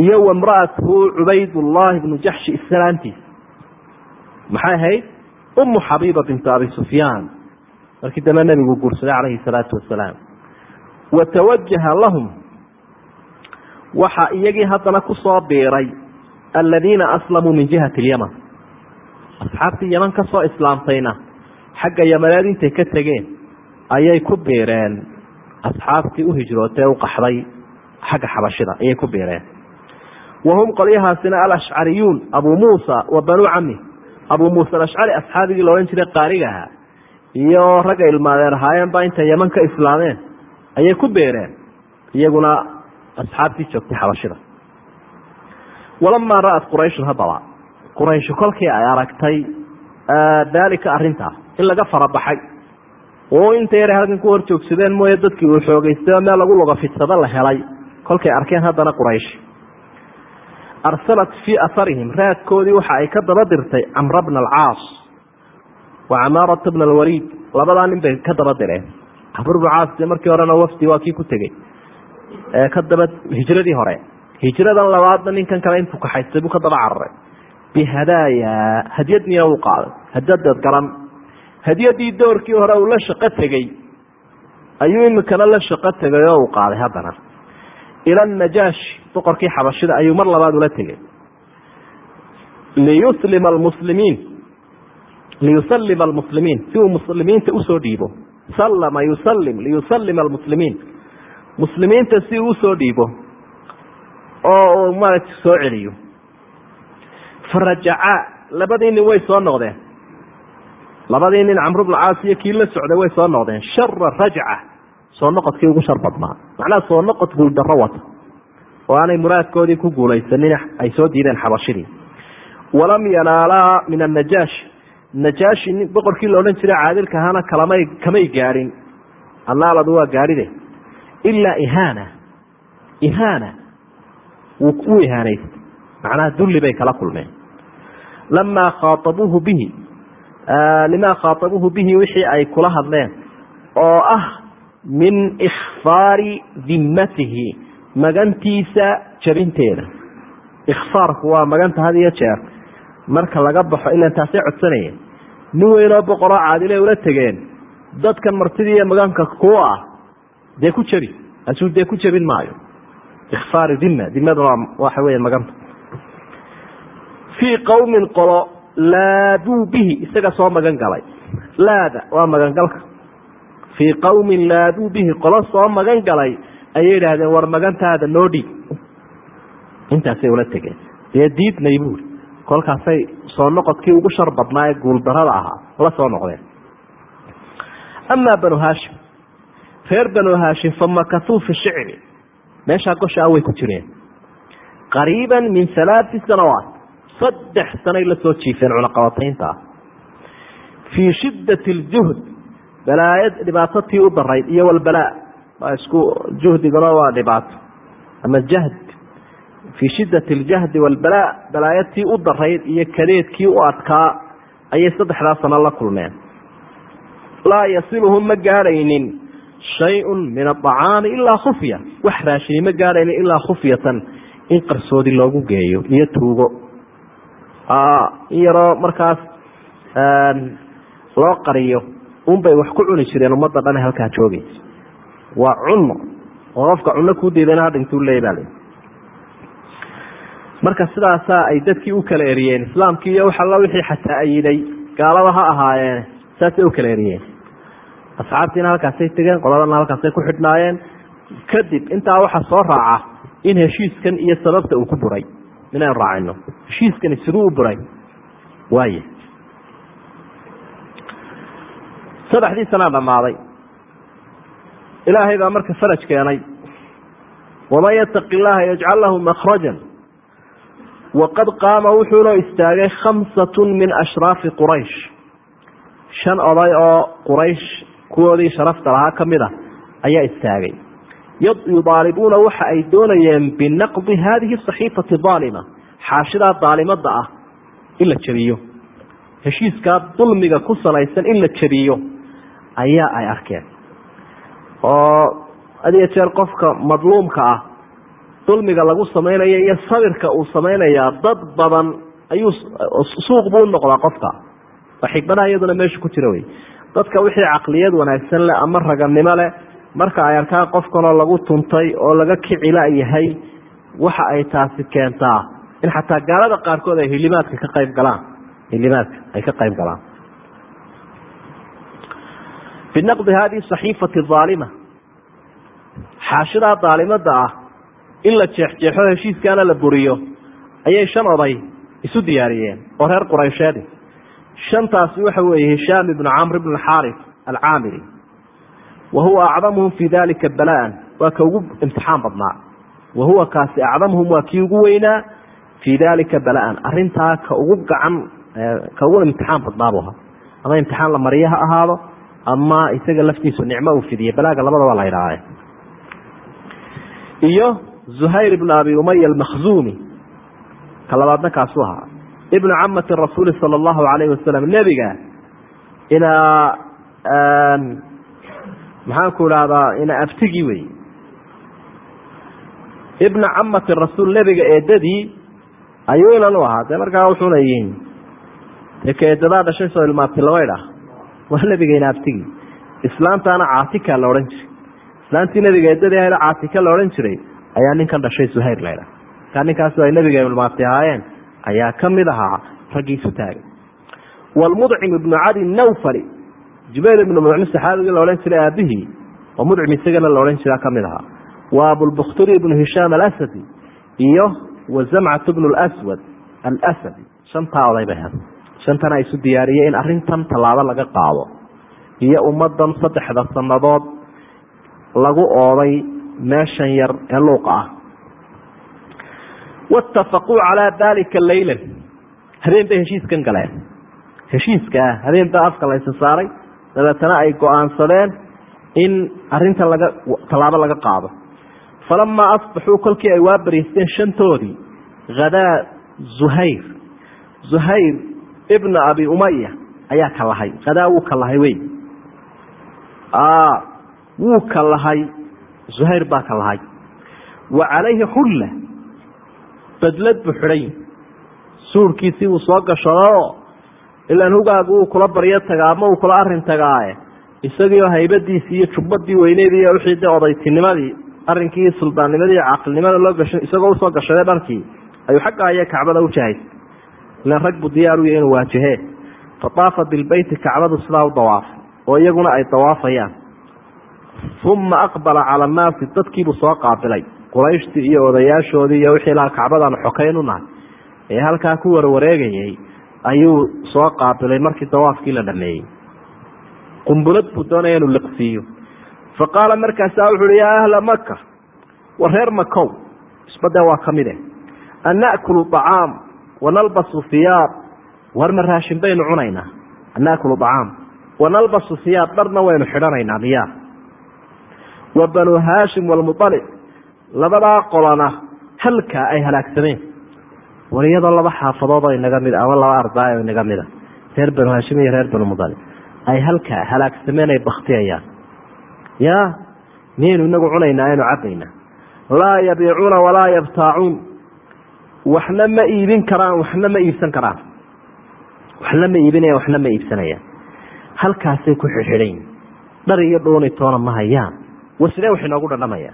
iyo wamraatuhu cubaydullaahi ibnu jaxshi islaantiis maxay ahayd umu xabiiba bintu abi sufyaan markii dambe nebigu guursaday calayhi salaatu wasalaam. Wa tawajaha lahum. Waxa iyagii haddana ku soo biiray aladiina aslamuu min jihati lyaman asxaabtii yaman ka soo islaamtayna xagga yamaneed intay ka tegeen ayay ku biireen. Asxaabtii u hijrootay u qaxday xagga xabashida ayay ku biireen. Wahum qolyahaasina alashcariyuun abuu muusa wa banuu cami abuu muusa alashcari asxaabigii la odhan jiray qaarigaha iyo ragga ilmaadeen ahaayeenba intay yaman ka islaameen ayay ku beereen iyaguna asxaabtii joogtay xabashida. Walamaa ra'at qurayshun haddaba quraysh kolkii ay aragtay daalika arintaa in laga farabaxay oo inta yaray halkan ku hor joogsadeen mooye dadkii uu xoogeystay oo meel lagu logafidsado la helay kolkay arkeen haddana quraysh arsalat fii aharihim raadkoodii waxa ay ka daba dirtay camra bna alcaas wa camaarata bna alwaliid labadaa nin bay ka daba direen. Camr bnu caas dee markii horena wafdi waa kii ku tegey. Ee ka daba hijradii hore. Hijradan labaadna ninkan kale intuu kaxaystay buu ka daba cararay bihadaaya hadyadniina uu qaaday. Hadadeed garan. Hadyadii doorkii hore uu la shaqo tegey. Ayuu imikana la shaqo tegay oo uu qaaday haddana ila najaashi boqorkii xabashida ayuu mar labaad ula tegey liyuslima almuslimiin liyusalima almuslimiin si uu muslimiinta u soo dhiibo sallama yusallim liyusalima almuslimiin muslimiinta si uu u soo dhiibo oo uu maaragta soo celiyo farajacaa labadii nin way soo noqdeen labadii nin camru bnu caas iyo kii la socday way soo noqdeen shara rajca soo noqodkii ugu shar badnaa macnaha soo noqod guuldaro wata oo aanay muraadkoodii ku guulaysanin ay soo diideen xabashidii walam yanaalaa min annajaashi. Najaashi boqorkii la odhan jiray caadilka ahaana kalamay kamay gaadhin annaaladu waa gaadhide ilaa ihaana. Ihaana. Wuu ihaanaystay macnaha dulli bay kala kulmeen. Lamaa khaaabuuhu bihi. Limaa khaaabuuhu bihi wixii ay kula hadleen. Oo ah min ikhfaari dimmatihi magantiisa jabinteeda. Ikhfaarku waa maganta had iyo jeer. Marka laga baxo ilan taasay codsanayeen nin weynoo boqoroo caadile ula tegeen dadkan martidii iyo maganka kuwa ah dee ku jabi asuu dee ku jabin maayo. Ikhfaari dima dimaduna waxa weya maganta. Fii qowmin qolo laaduu bihi isaga soo magan galay. Laada waa magangalka fii qowmin laaduu bihi qolo soo magan galay ayay yidhaahdeen war magantaada noo dhiib intaasay ula tegeen. Dee diidnay buuri kolkaasay soo noqodkii ugu shar badnaa ee guuldarada ahaa la soo noqdeen. Amaa banu haashim. Reer banu haashim famakasuu fi shicri. Meeshaa goshaa way ku jireen. Qariiba min alaai sanawaat. Saddex sanay la soo jiifeen cunaqabataynta. Fii shiddati aljuhd balaayad dhibaatotii u darayd iyo walbalaa waa isku juhdiguna waa dhibaato. Ama jahd fii shiddati aljahdi walbalaa balaayatii u darayd iyo kadeedkii u adkaa ayay saddexdaa sano la kulmeen. Laa yasiluhum ma gaadhaynin shayun min aacaami ilaa khufya wax raashini ma gaadhaynin ilaa khufyatan in qarsoodi loogu geeyo iyo tuugo. In yaroo markaas loo qariyo unbay wax ku cuni jireen ummadda dhan halkaa joogaysa waa cunno oo qofka cunno kuu diidana hadhintuu leey baa lii marka sidaasaa ay dadkii u kala eriyeen islaamkii iyo wax alla wixii xataa ayiday gaalada ha ahaayeen saasay u kala eriyeen. Asxaabtiina halkaasay tegeen qoladana halkaasay ku xidhnaayeen. Kadib intaa waxa soo raaca in heshiiskan iyo sababta uu ku buray. Inaynu raacino. Heshiiskani siduu u buray. Waaya saddexdii sanaa dhammaaday ilaahay baa marka faraj keenay. Waman yataqi llaha yajcal lahu makhrajan. Waqad qaama wuxuunoo istaagay khamsatun min ashraafi quraysh. Shan oday oo quraysh kuwoodii sharafta lahaa ka mid a ayaa istaagay. Yudaalibuuna waxa ay doonayeen binaqdi haadihi saxiifati daalima. Xaashidaa daalimada ah in la jabiyo heshiiskaa dulmiga ku salaysan in la jabiyo ayaa ay arkeen. Oo hadiyo jeer qofka madluumka ah dulmiga lagu samaynayo iyo sabirka uu samaynayaa dad badan ayuu suuq buu unoqdaa qofka. Waa xikmadaha iyaduna meesha ku jira wey. Dadka wixii caqliyad wanaagsan leh ama raganimo leh marka ay arkaan qofkanoo lagu tuntay oo laga kicila yahay waxa ay taasi keentaa in xataa gaalada qaarkood ay hilimaadka ka qayb galaan. Hilimaadka ay ka qayb galaan binaqdi hadihi saxiifati aalima xaashidaa daalimada ah in la jeexjeexo heshiiskaana la buriyo ayay shan oday isu diyaariyeen oo reer quraysheedi shantaasi waxa weeye hishaam ibnu camr ibn xaarif alcaamiri wa huwa acdamuhum fi dalika balaan waa ka ugu imtixaan badnaa wa huwa kaasi acdamuhum waa kii ugu weynaa fii dalika balaan arintaa ka ugu gacan ka ugu imtixaan badnaa bu ahaa ama imtixaan la mariye ha ahaado ama isaga laftiisu nicmo uu fidiye balaaga labadaba la idhaahe iyo zuhayr ibn abi umaya almakhzumi ka labaadna ahaa. Ibnu camati rasuuli sala allahu alayhi wasalam nebiga inaa maxaanku idhahdaa ina abtigii wey. Ibna camati rasuul nebiga eedadii ayuu inan u ahaa. Dee markaa wuxuuna yihiin dee dhashay soo ilmaabti lama idhaah waa nebiga ina abtigii islaantaana caatika la odhan jiray. Islaantii nebiga eedadii ahayda caatika la odhan jiray ayaa ninkan dhashay suhayr la idhaah markaa ninkaasi ay nebiga ilmaabti ahaayeen ayaa ka mid ahaa raggii isu taagay wlmudcim ibnu cadi nawfali jubayr ibnu mudcim saxaabigii la odhan jiray aabihii oo mudcim isagana la odhan jira ka mid ahaa. Wa abulbukhturi ibnu hishaam alasadi iyo wa zamcat bnu lswad alasadi. Shantaa oday bay had shantana isu diyaariyey in arintan tallaabo laga qaado. Iyo ummadan saddexda sannadood lagu ooday meeshan yar ee luuqa ah. Waitafaquu calaa dalika leylan habeen bay heshiiskan galeen. Heshiiskaa habeen baa afka laysa saaray. Dabeetana ay go'aansadeen in arintan laga tallaabo laga qaado. Falamaa asbaxuu kolkii ay waa bariisteen shantoodii. Hadaa zuhayr. Zuhayr ibna abi umaya ayaa ka lahay. Hadaa wuu ka lahay wey. Wuu ka lahay. Zuhayr baa ka lahay. Wa calayhi xulla badlad buu xidhay. Suurkiisii uu soo gashadoo ilaan hugaagu uu kula baryo tagaa ama uu kula arrin tagaaye isagiioo haybadiisii iyo jubbadii weyneydii iyo wixii de odaytinimadii arrinkii suldaannimadii caaqilnimada loo gasho isagoo u soo gashaday dharkii ayuu xagga aya kacbada u ilaan rag buu diyaar u yahy inuu waajahee. Fa daafa bilbeyti kacbadu sidaa u dawaafay oo iyaguna ay dawaafayaan. Uma aqbala cala annaasi dadkiibuu soo qaabilay. Qurayshtii iyo odayaashoodii iyo wixii laha kacbadaanu xokayn u nahay. Ee halkaa ku warwareegayay ayuu soo qaabilay markii dawaafkii la dhameeyey. Qumbulad buu doonaya inuu liqsiiyo. Fa markaasaa wuxu uhi yaa ahla maka war reer makow. Isbadee waa ka mid eh. An naakulu acaam wanalbasu hiyaab war ma raashin baynu cunaynaa an naakulu acaam wanalbasu hiyaab dharna waynu xidhanaynaa miyaa. Wa banuu haashim walmualib labadaa qolana halkaa ay halaagsameen. War iyadoo laba xaafadood oo inaga mid ama laba ardaay oo inaga mida reer banu haashim iyo reer banu mudalib ay halkaa halaagsameen ay baktiyayaan ya miyaynu inagu cunaynaa aynu cabaynaa laa yabiicuuna walaa yabtaacuun waxna ma iibin karaan waxna ma iibsan karaan. Waxna ma iibinayaan waxna ma iibsanayaan halkaasay ku xidxidhan yihiin dhar iyo dhuuni toona ma hayaan. Wa sidee wax inoogu dhandhamaya.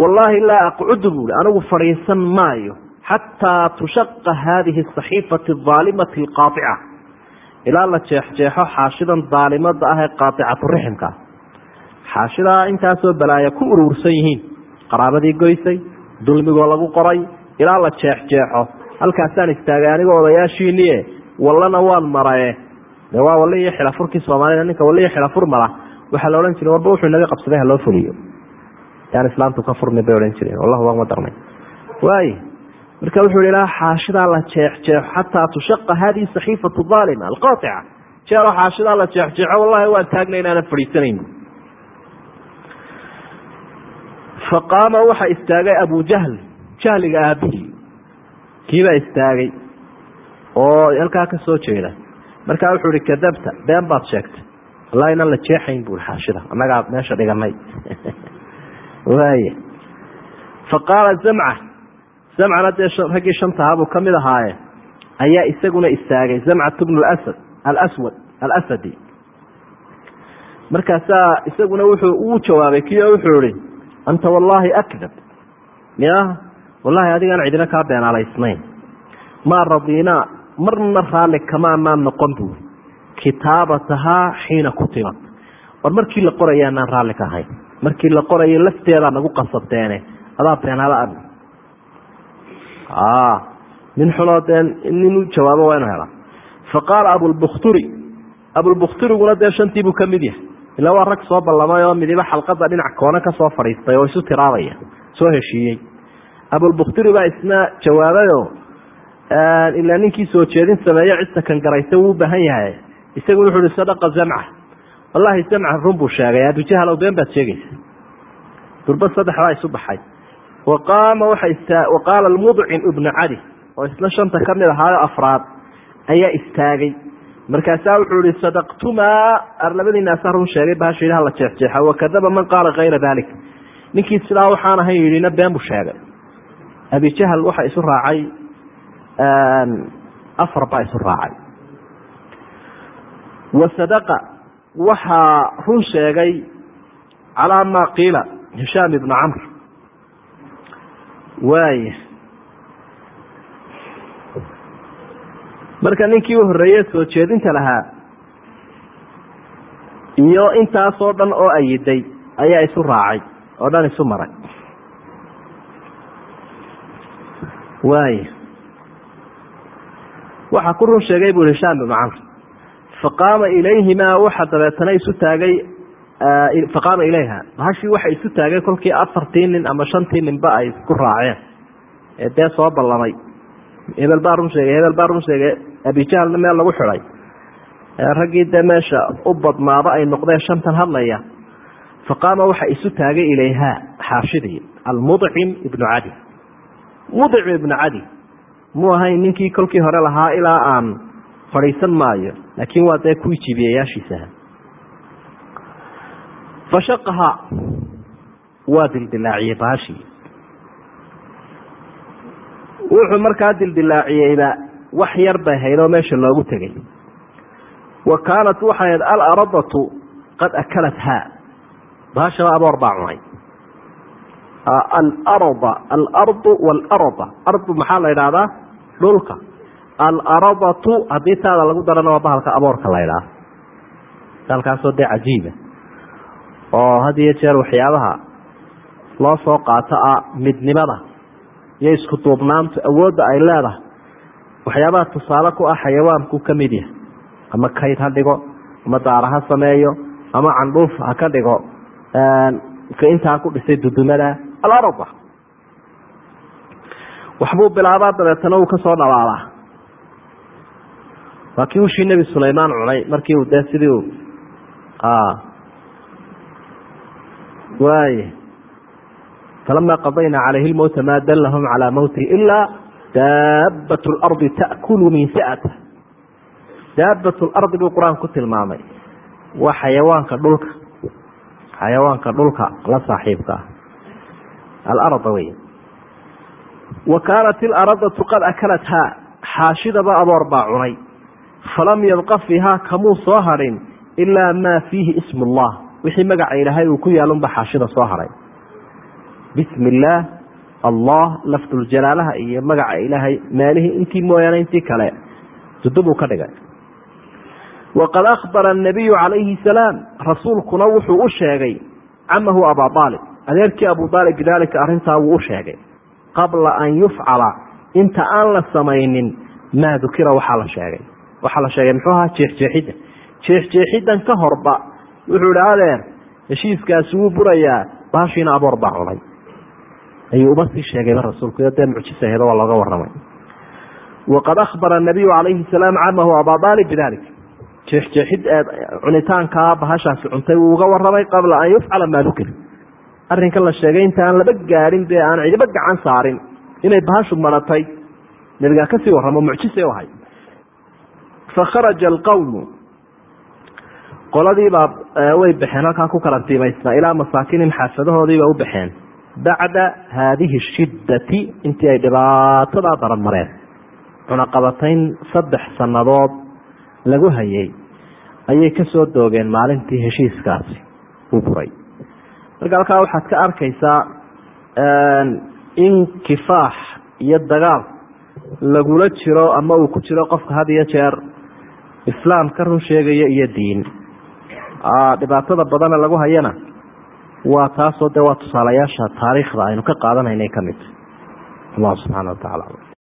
Wallaahi laa aqcudu buui anigu fadhiisan maayo. Xataa tushaqa haadihi saxiifati aalimati alqaatica. Ilaa la jeexjeexo xaashidan daalimada ah ee qaaicatu riximka. Xaashidaa intaasoo balaaya ku urursan yihiin. Qaraabadii goysay dulmigoo lagu qoray ilaa la jeexjeexo. Halkaasaan istaagay anigoo odayaashiiniye wallana waan maraye. De waa wali iyo xilafurkii soomaalida ninka wali iyo xilafur mara. Waxaa la odhan jiray warba wuxuu inaga qabsaday haloo fuliyo. Yaan islaamtu ka furmi bay odhan jireen. Wallahu waama darnay. Waay marka wuxuu hi ilaa xaashidaa la jeexjeexo xataa tushaqa hadihi saxiifatu aalima alqaatica. Jeero xaashidaa la jeexjeexo wallahi waan taagna inaanan fadhiisanayn faqaama waxa istaagay abu jahl jahliga aabihii kiibaa istaagay. Oo halkaa ka soo jeeda. Markaa wuxuu ihi kadabta been baad sheegtay. Wallahi inaan la jeexayn bui xaashida annagaa meesha dhiganay waaya faqaala zamca zamcana dee raggii shantahabuu ka ahaaye. Ayaa isaguna istaagay zamcat bnu asad alaswad alasadi. Markaasaa isaguna wuxuu uu jawaabay kio wuxuu ihi anta wallaahi akdab. Ya wallahi adigaan cidina kaa beenaalaysnayn. Maa radiinaa marna raalli kamaanaan noqon buuri kitaabatahaa xiina kutibat war markii la qoraya anaan raalli ka ahayn. Markii la qorayo lafteedaa nagu qasabteene adaa beenaala a nin xunoo dee nin u jawaabo waa inu hela faqaala abulbukhturi abulbukhturiguna dee shantii buu ka yahay. Ilaa waa rag soo ballamay oo midiba xalqada dhinac koone ka soo fadhiistay oo isu tiraabaya soo heshiiyey abulbukhturi baa isna jawaabayo ilaa ninkii soo jeedin sameeyo cidta kan garaysa wuu baahan yahay. Isagu wuxuu hi sadaqa zamca. Wallaahi zamca run buu sheegay. Abujahalow been baad sheegaysa. Durba saddex baa isu baxay. Waqaama waxa waqaala almudcim ibnu cali oo isna shanta ka mid ahaayo afraad ayaa istaagay. Markaasaa wuxuu ihi sadaqtumaa labadiinaasaa run sheegay bahasha ilaha la jeexjeexa. Wakadaba man qaala kayra dalik ninkii sidaa waxaan ahayn yidhina been buu sheegay abijahal waxa isu raacay afar baa isu raacay. Wasadaqa waxaa run sheegay calaa maa qiila hishaam ibnu camr waaya marka ninkii u horreeye soo jeedinta lahaa iyo intaasoo dhan oo ayiday ayaa isu raacay oo dhan isu maray waaya waxaa ku run sheegay bui hishaam ibnu camr faqaama ilayhimaa waxa dabeetana isu taagay faqaama ilayha. Bahashii waxa isu taagay kolkii afartii nin ama shantii ninba ay isku raaceen. Ee dee soo ballamay. Hebel baa run sheegay hebel baa run sheegay. Abijahalna meel lagu xidhay. Raggii dee meesha u badnaaba ay noqdeen shantan hadlaya. Faqaama waxa isu taagay ilayha xaashidii almudcim ibnu cadi mudcim ibnu cadi mu ahayn ninkii kolkii hore lahaa ilaa aan fadhiisan maayo laakiin waa dee kuwii jibiyayaashiisaha fashaqaha waa dildilaaciyey baashii wuxuu markaa dildilaaciyeyba wax yar bay haydoo meesha loogu tegay. Wa kaanat waxay ahayd alaradatu qad akalathaa baashaba aboor baa cunay alarda alardu waalarda ardu maxaa la idhaahdaa dhulka alaradatu haddii taada lagu darana waa bahalka aboorka la idhaah halkaasoo dee cajiiba oo had iyo jeer waxyaabaha loo soo qaato ah midnimada iyo isku duubnaantu awoodda ay leedahay waxyaabaha tusaale ku ah xayawaanku ka mid yahay ama kayd ha dhigo ama daara ha sameeyo ama candhuuf ha ka dhigo intaa ku dhisay dudumada alarda. Waxbuu bilaabaa dabeetana uu ka soo dhalaalaa. Waa kii ushii nebi sulaymaan cunay markii uu dee sidii u waay falama qadayna calayhi lmowta maa dallahum calaa mowtihi ilaa daabat lardi ta'kulu min sa'ata daabat lardi buu qur'aan ku tilmaamay. Waa xayawaanka dhulka xayawaanka dhulka la saaxiibka ah alarda wey wa kaanat ilaradatu qad akalathaa xaashidaba aboor baa cunay falam yabqa fiihaa kamuu soo hadhin ilaa maa fiihi ismu llah wixii magaca ilaahay uu ku yaalunba xaashida soo haray bismi illaah allah lafduljalaalaha iyo magaca ilaahay meelihii intii mooyaane intii kale dudubuu ka dhigay waqad akhbara anabiyu calayhi salaam rasuulkuna wuxuu u sheegay camahu abaa aalib adeerkii abu aalib bidaalika arrintaa wuu u sheegay. Qabla an yufcala inta aan la samaynin maa dukira waxaa la sheegay. Waxaa la sheegay muxuu ahaa jeexjeexidda jeexjeexiddan ka horba wuxuu ihi adeer heshiiskaasi wuu burayaa baashiina aboor baa cunay. Ayuu uba sii sheegayba rasuulku dee mucjisaheeda waa looga warramay. Waqad akhbara anabiyu calayhi salaam camahu abaa aalib bidalik jeexjeexid cunitaankaa bahashaasi cuntay wuu uga warramay qabla an yufcala maa dukir arrinkan la sheegay inta aan laba gaadhin dee aan cidiba gacan saarin inay bahashu maratay nebigaa ka sii warramo mucjise ahay fakharaja alqawmu. Qoladiibaa way baxeen halkaa ku karantiimaysnaa ilaa masaakinim xaafadahoodiiba u baxeen. Bacda haadihi shiddati intii ay dhibaatadaa daran mareen. Cunaqabatayn saddex sannadood lagu hayay. Ayay ka soo doogeen maalintii heshiiskaasi. U buray marka halkaa waxaad ka arkaysaa in kifaax iyo dagaal lagula jiro ama uu ku jiro qofka had iyo jeer islaam ka run sheegaya iyo diin. Dhibaatada badana lagu hayana waa taasoo de waa tusaalayaasha taariikhda aynu ka qaadanayna ka mid allah subxaana wa tacala